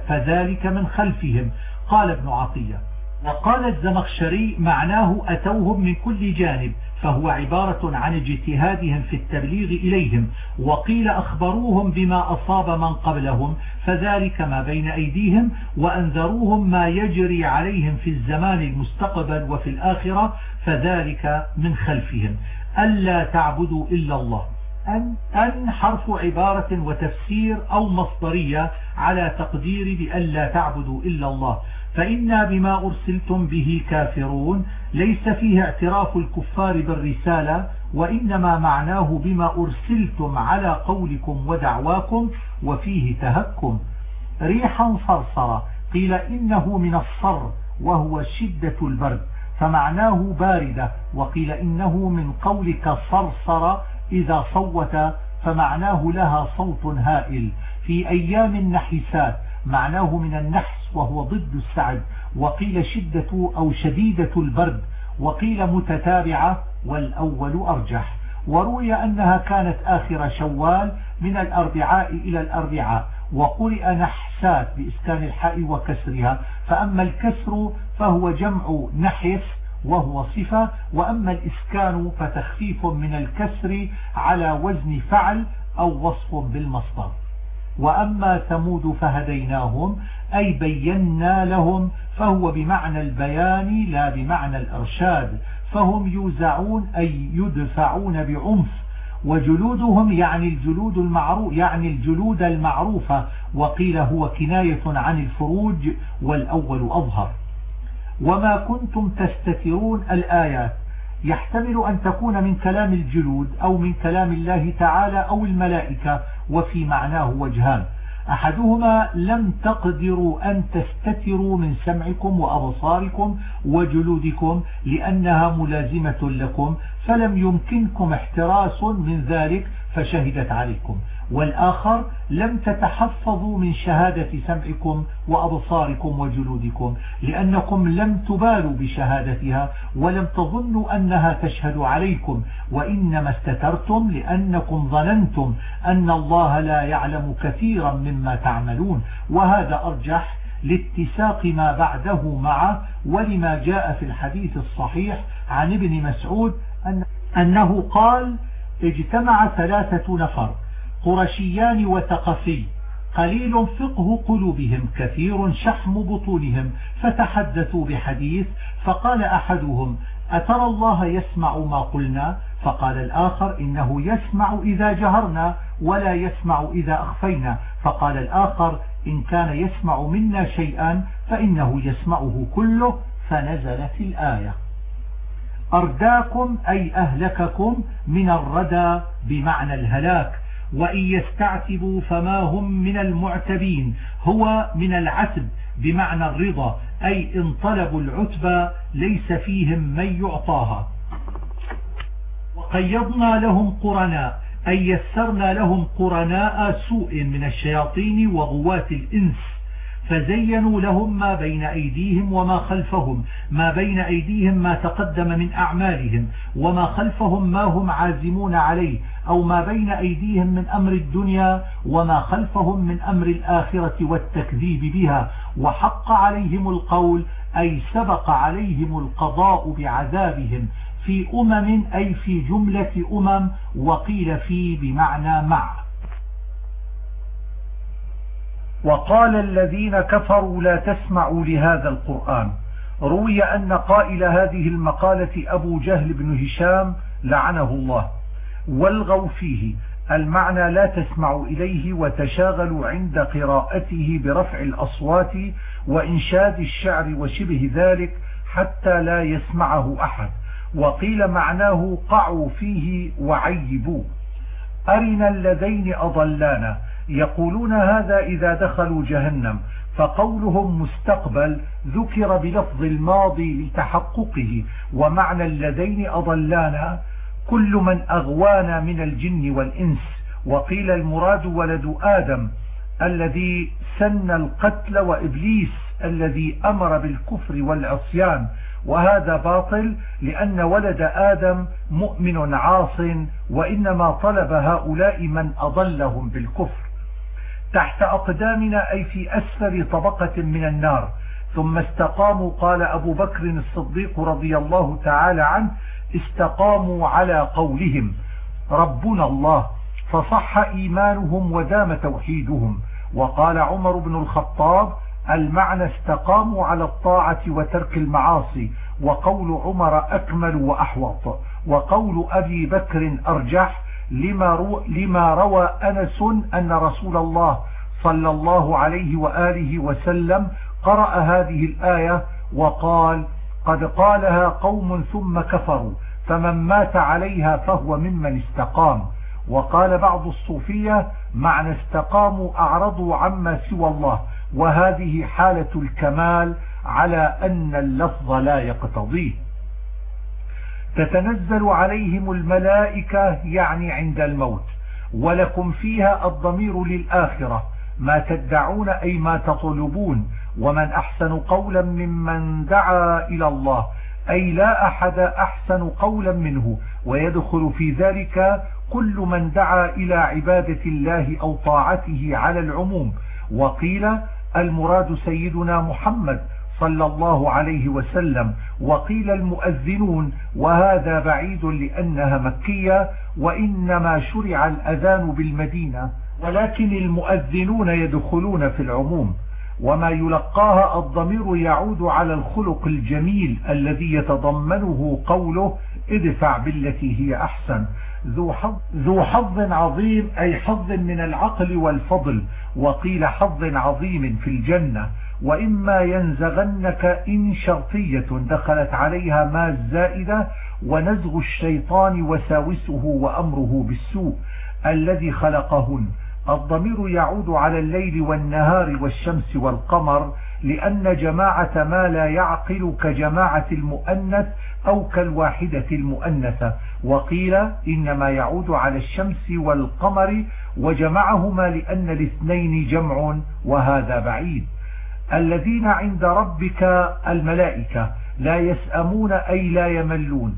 فذلك من خلفهم. قال ابن عطية وقال الزمخشري معناه أتوهم من كل جانب فهو عبارة عن اجتهادهم في التبليغ إليهم وقيل أخبروهم بما أصاب من قبلهم فذلك ما بين أيديهم وأنذروهم ما يجري عليهم في الزمان المستقبل وفي الآخرة فذلك من خلفهم. ألا تعبدوا إلا الله. أن, أن حرف عبارة وتفسير أو مصدرية على تقدير بألا تعبدوا إلا الله. فإنا بما أرسلتم به كافرون. ليس فيه اعتراف الكفار بالرسالة وإنما معناه بما أرسلتم على قولكم ودعواكم وفيه تهكم. ريحا صرصرة. قيل إنه من الصر وهو شدة البرد. فمعناه باردة. وقيل إنه من قولك صرصر إذا صوت فمعناه لها صوت هائل. في أيام النحسات معناه من النحس وهو ضد السعد وقيل شدة أو شديدة البرد وقيل متتابعة والأول أرجح. وروي أنها كانت آخر شوال من الأربعاء إلى الأربعاء وقرئ نحسات بإسكان الحاء وكسرها. فأما الكسر فهو جمع نحس وهو صفة وأما الإسكان فتخفيف من الكسر على وزن فعل أو وصف بالمصدر. وأما ثمود فهديناهم أي بينا لهم فهو بمعنى البيان لا بمعنى الإرشاد. فهم يوزعون أي يدفعون بعنف وجلودهم يعني الجلود المعروف يعني الجلود المعروفة. وقيل هو كناية عن الفروج والأول أظهر. وما كنتم تستترون الآيات. يحتمل أن تكون من كلام الجلود أو من كلام الله تعالى أو الملائكة وفي معناه وجهان. أحدهما لم تقدروا أن تستتروا من سمعكم وأبصاركم وجلودكم لأنها ملازمة لكم فلم يمكنكم احتراس من ذلك فشهدت عليكم. والآخر لم تتحفظوا من شهادة سمعكم وأبصاركم وجلودكم لأنكم لم تبالوا بشهادتها ولم تظنوا أنها تشهد عليكم وإنما استترتم لأنكم ظننتم أن الله لا يعلم كثيرا مما تعملون. وهذا أرجح لاتساق ما بعده معه ولما جاء في الحديث الصحيح عن ابن مسعود أنه قال اجتمع ثلاثة نفر. قرشيان وثقفي. قليل فقه قلوبهم كثير شحم بطونهم. فتحدثوا بحديث فقال أحدهم أترى الله يسمع ما قلنا؟ فقال الآخر إنه يسمع إذا جهرنا ولا يسمع إذا أخفينا. فقال الآخر إن كان يسمع منا شيئا فإنه يسمعه كله فنزلت الآية. أرداكم أي أهلككم من الردى بمعنى الهلاك. وإن يستعتبوا فما هم من المعتبين هو من العتب بمعنى الرضا أي إن طلبوا العتبى ليس فيهم من يعطاها. وقيضنا لهم قرناء أي يسرنا لهم قرناء سوء من الشياطين وغواة الإنس. فزينوا لهم ما بين أيديهم وما خلفهم ما بين أيديهم ما تقدم من أعمالهم وما خلفهم ما هم عازمون عليه أو ما بين أيديهم من أمر الدنيا وما خلفهم من أمر الآخرة والتكذيب بها. وحق عليهم القول أي سبق عليهم القضاء بعذابهم. في أمم أي في جملة أمم وقيل في بمعنى مع. وقال الذين كفروا لا تسمعوا لهذا القرآن. روي أن قائل هذه المقالة أبو جهل بن هشام لعنه الله. والغوا فيه. المعنى لا تسمعوا إليه وتشاغلوا عند قراءته برفع الأصوات وإنشاد الشعر وشبه ذلك حتى لا يسمعه أحد. وقيل معناه قعوا فيه وعيبوه أرنا اللذين أضلانا. يقولون هذا إذا دخلوا جهنم فقولهم مستقبل ذكر بلفظ الماضي لتحققه ومعنى اللذين أضلانا كل من أغوانا من الجن والإنس وقيل المراد ولد آدم الذي سن القتل وإبليس الذي أمر بالكفر والعصيان وهذا باطل لأن ولد آدم مؤمن عاص وإنما طلب هؤلاء من أضلهم بالكفر. تحت أقدامنا أي في أسفل طبقة من النار. ثم استقاموا قال أبو بكر الصديق رضي الله تعالى عنه استقاموا على قولهم ربنا الله فصح إيمانهم ودام توحيدهم. وقال عمر بن الخطاب المعنى استقاموا على الطاعة وترك المعاصي وقول عمر أكمل وأحوط وقول أبي بكر أرجح لما, رو لما روى أنس أن رسول الله صلى الله عليه وآله وسلم قرأ هذه الآية وقال قد قالها قوم ثم كفروا فمن مات عليها فهو ممن استقام. وقال بعض الصوفية معنى استقاموا أعرضوا عما سوى الله وهذه حالة الكمال على أن اللفظ لا يقتضيه. تتنزل عليهم الملائكة يعني عند الموت ولكم فيها الضمير للآخرة ما تدعون أي ما تطلبون ومن أحسن قولا ممن دعا إلى الله أي لا أحد أحسن قولا منه ويدخل في ذلك كل من دعا إلى عبادة الله أو طاعته على العموم. وقيل المراد سيدنا محمد صلى الله عليه وسلم وقيل المؤذنون وهذا بعيد لأنها مكية وإنما شرع الأذان بالمدينة ولكن المؤذنون يدخلون في العموم. وما يلقاها الضمير يعود على الخلق الجميل الذي يتضمنه قوله ادفع بالتي هي أحسن. ذو حظ, ذو حظ عظيم أي حظ من العقل والفضل وقيل حظ عظيم في الجنة. وإما ينزغنك إن شرطية دخلت عليها ما الزائدة ونزغ الشيطان وساوسه وأمره بالسوء الذي خلقهن. الضمير يعود على الليل والنهار والشمس والقمر لأن جماعة ما لا يعقل كجماعة المؤنث أو كالواحدة المؤنثة. وقيل إنما يعود على الشمس والقمر وجمعهما لأن الاثنين جمع وهذا بعيد. الذين عند ربك الملائكة لا يسأمون أي لا يملون.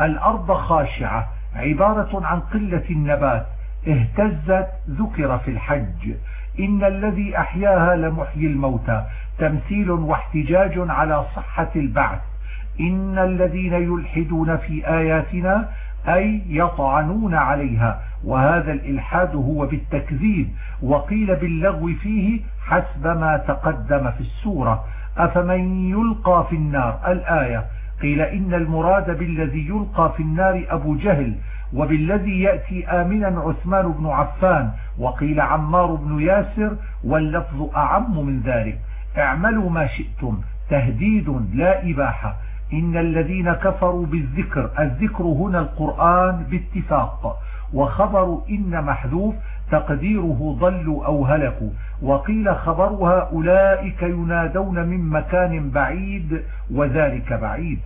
الأرض خاشعة عبارة عن قلة النبات اهتزت ذكر في الحج. إن الذي أحياها لمحيي الموتى تمثيل واحتجاج على صحة البعث. إن الذين يلحدون في آياتنا أي يطعنون عليها. وهذا الإلحاد هو بالتكذيب وقيل باللغو فيه حسب ما تقدم في السورة. أفمن يلقى في النار؟ الآية. قيل إن المراد بالذي يلقى في النار أبو جهل وبالذي يأتي آمنا عثمان بن عفان وقيل عمار بن ياسر واللفظ أعم من ذلك. اعملوا ما شئتم. تهديد لا إباحة. إن الذين كفروا بالذكر الذكر هنا القرآن باتفاق. وخبر إن محذوف تقديره ضلوا أو هلكوا وقيل خبرها أولئك ينادون من مكان بعيد وذلك بعيد.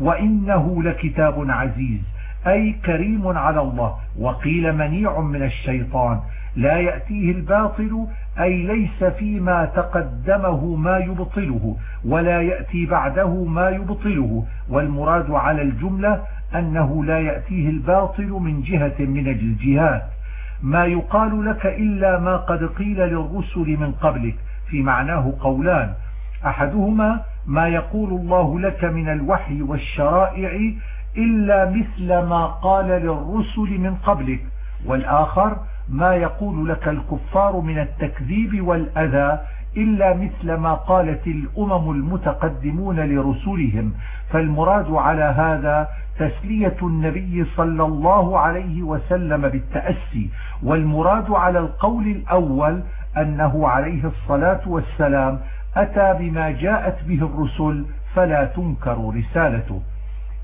وإنه لكتاب عزيز أي كريم على الله. وقيل منيع من الشيطان لا يأتيه الباطل أي ليس فيما تقدمه ما يبطله ولا يأتي بعده ما يبطله. والمراد على الجملة أنه لا يأتيه الباطل من جهة من الجهات. ما يقال لك إلا ما قد قيل للرسل من قبلك في معناه قولان. أحدهما ما يقول الله لك من الوحي والشرائع إلا مثل ما قال للرسل من قبلك والآخر ما يقول لك الكفار من التكذيب والأذى إلا مثل ما قالت الأمم المتقدمون لرسلهم فالمراد على هذا تسلية النبي صلى الله عليه وسلم بالتأسي والمراد على القول الأول أنه عليه الصلاة والسلام أتى بما جاءت به الرسل فلا تنكر رسالته.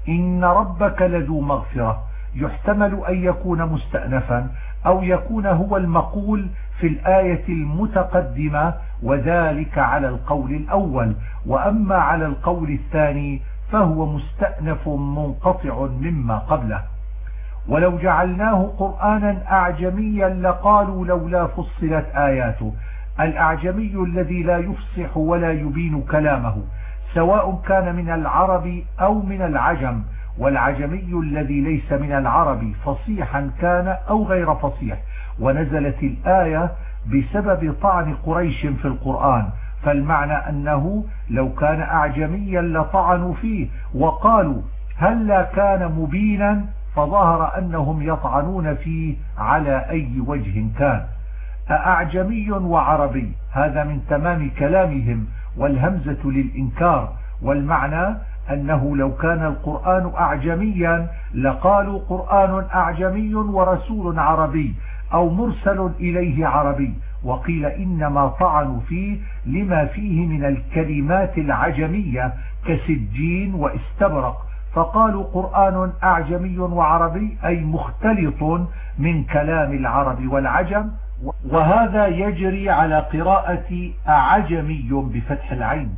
إن ربك لذو مغفرة يحتمل أن يكون مستأنفا أو يكون هو المقول في الآية المتقدمة وذلك على القول الأول. وأما على القول الثاني فهو مستأنف منقطع مما قبله. ولو جعلناه قرآنا أعجميا لقالوا لولا فصلت آياته. الأعجمي الذي لا يفصح ولا يبين كلامه سواء كان من العرب أو من العجم. والعجمي الذي ليس من العرب فصيحا كان أو غير فصيح. ونزلت الآية بسبب طعن قريش في القرآن فالمعنى أنه لو كان أعجميا لطعنوا فيه وقالوا هل لا كان مبينا؟ فظهر أنهم يطعنون فيه على أي وجه كان. أأعجمي وعربي؟ هذا من تمام كلامهم والهمزة للإنكار والمعنى أنه لو كان القرآن أعجميا لقالوا قرآن أعجمي ورسول عربي. أو مرسل إليه عربي. وقيل إنما طعنوا فيه لما فيه من الكلمات العجمية كسجين واستبرق. فقالوا قرآن أعجمي وعربي أي مختلط من كلام العرب والعجم. وهذا يجري على قراءة أعجمي بفتح العين.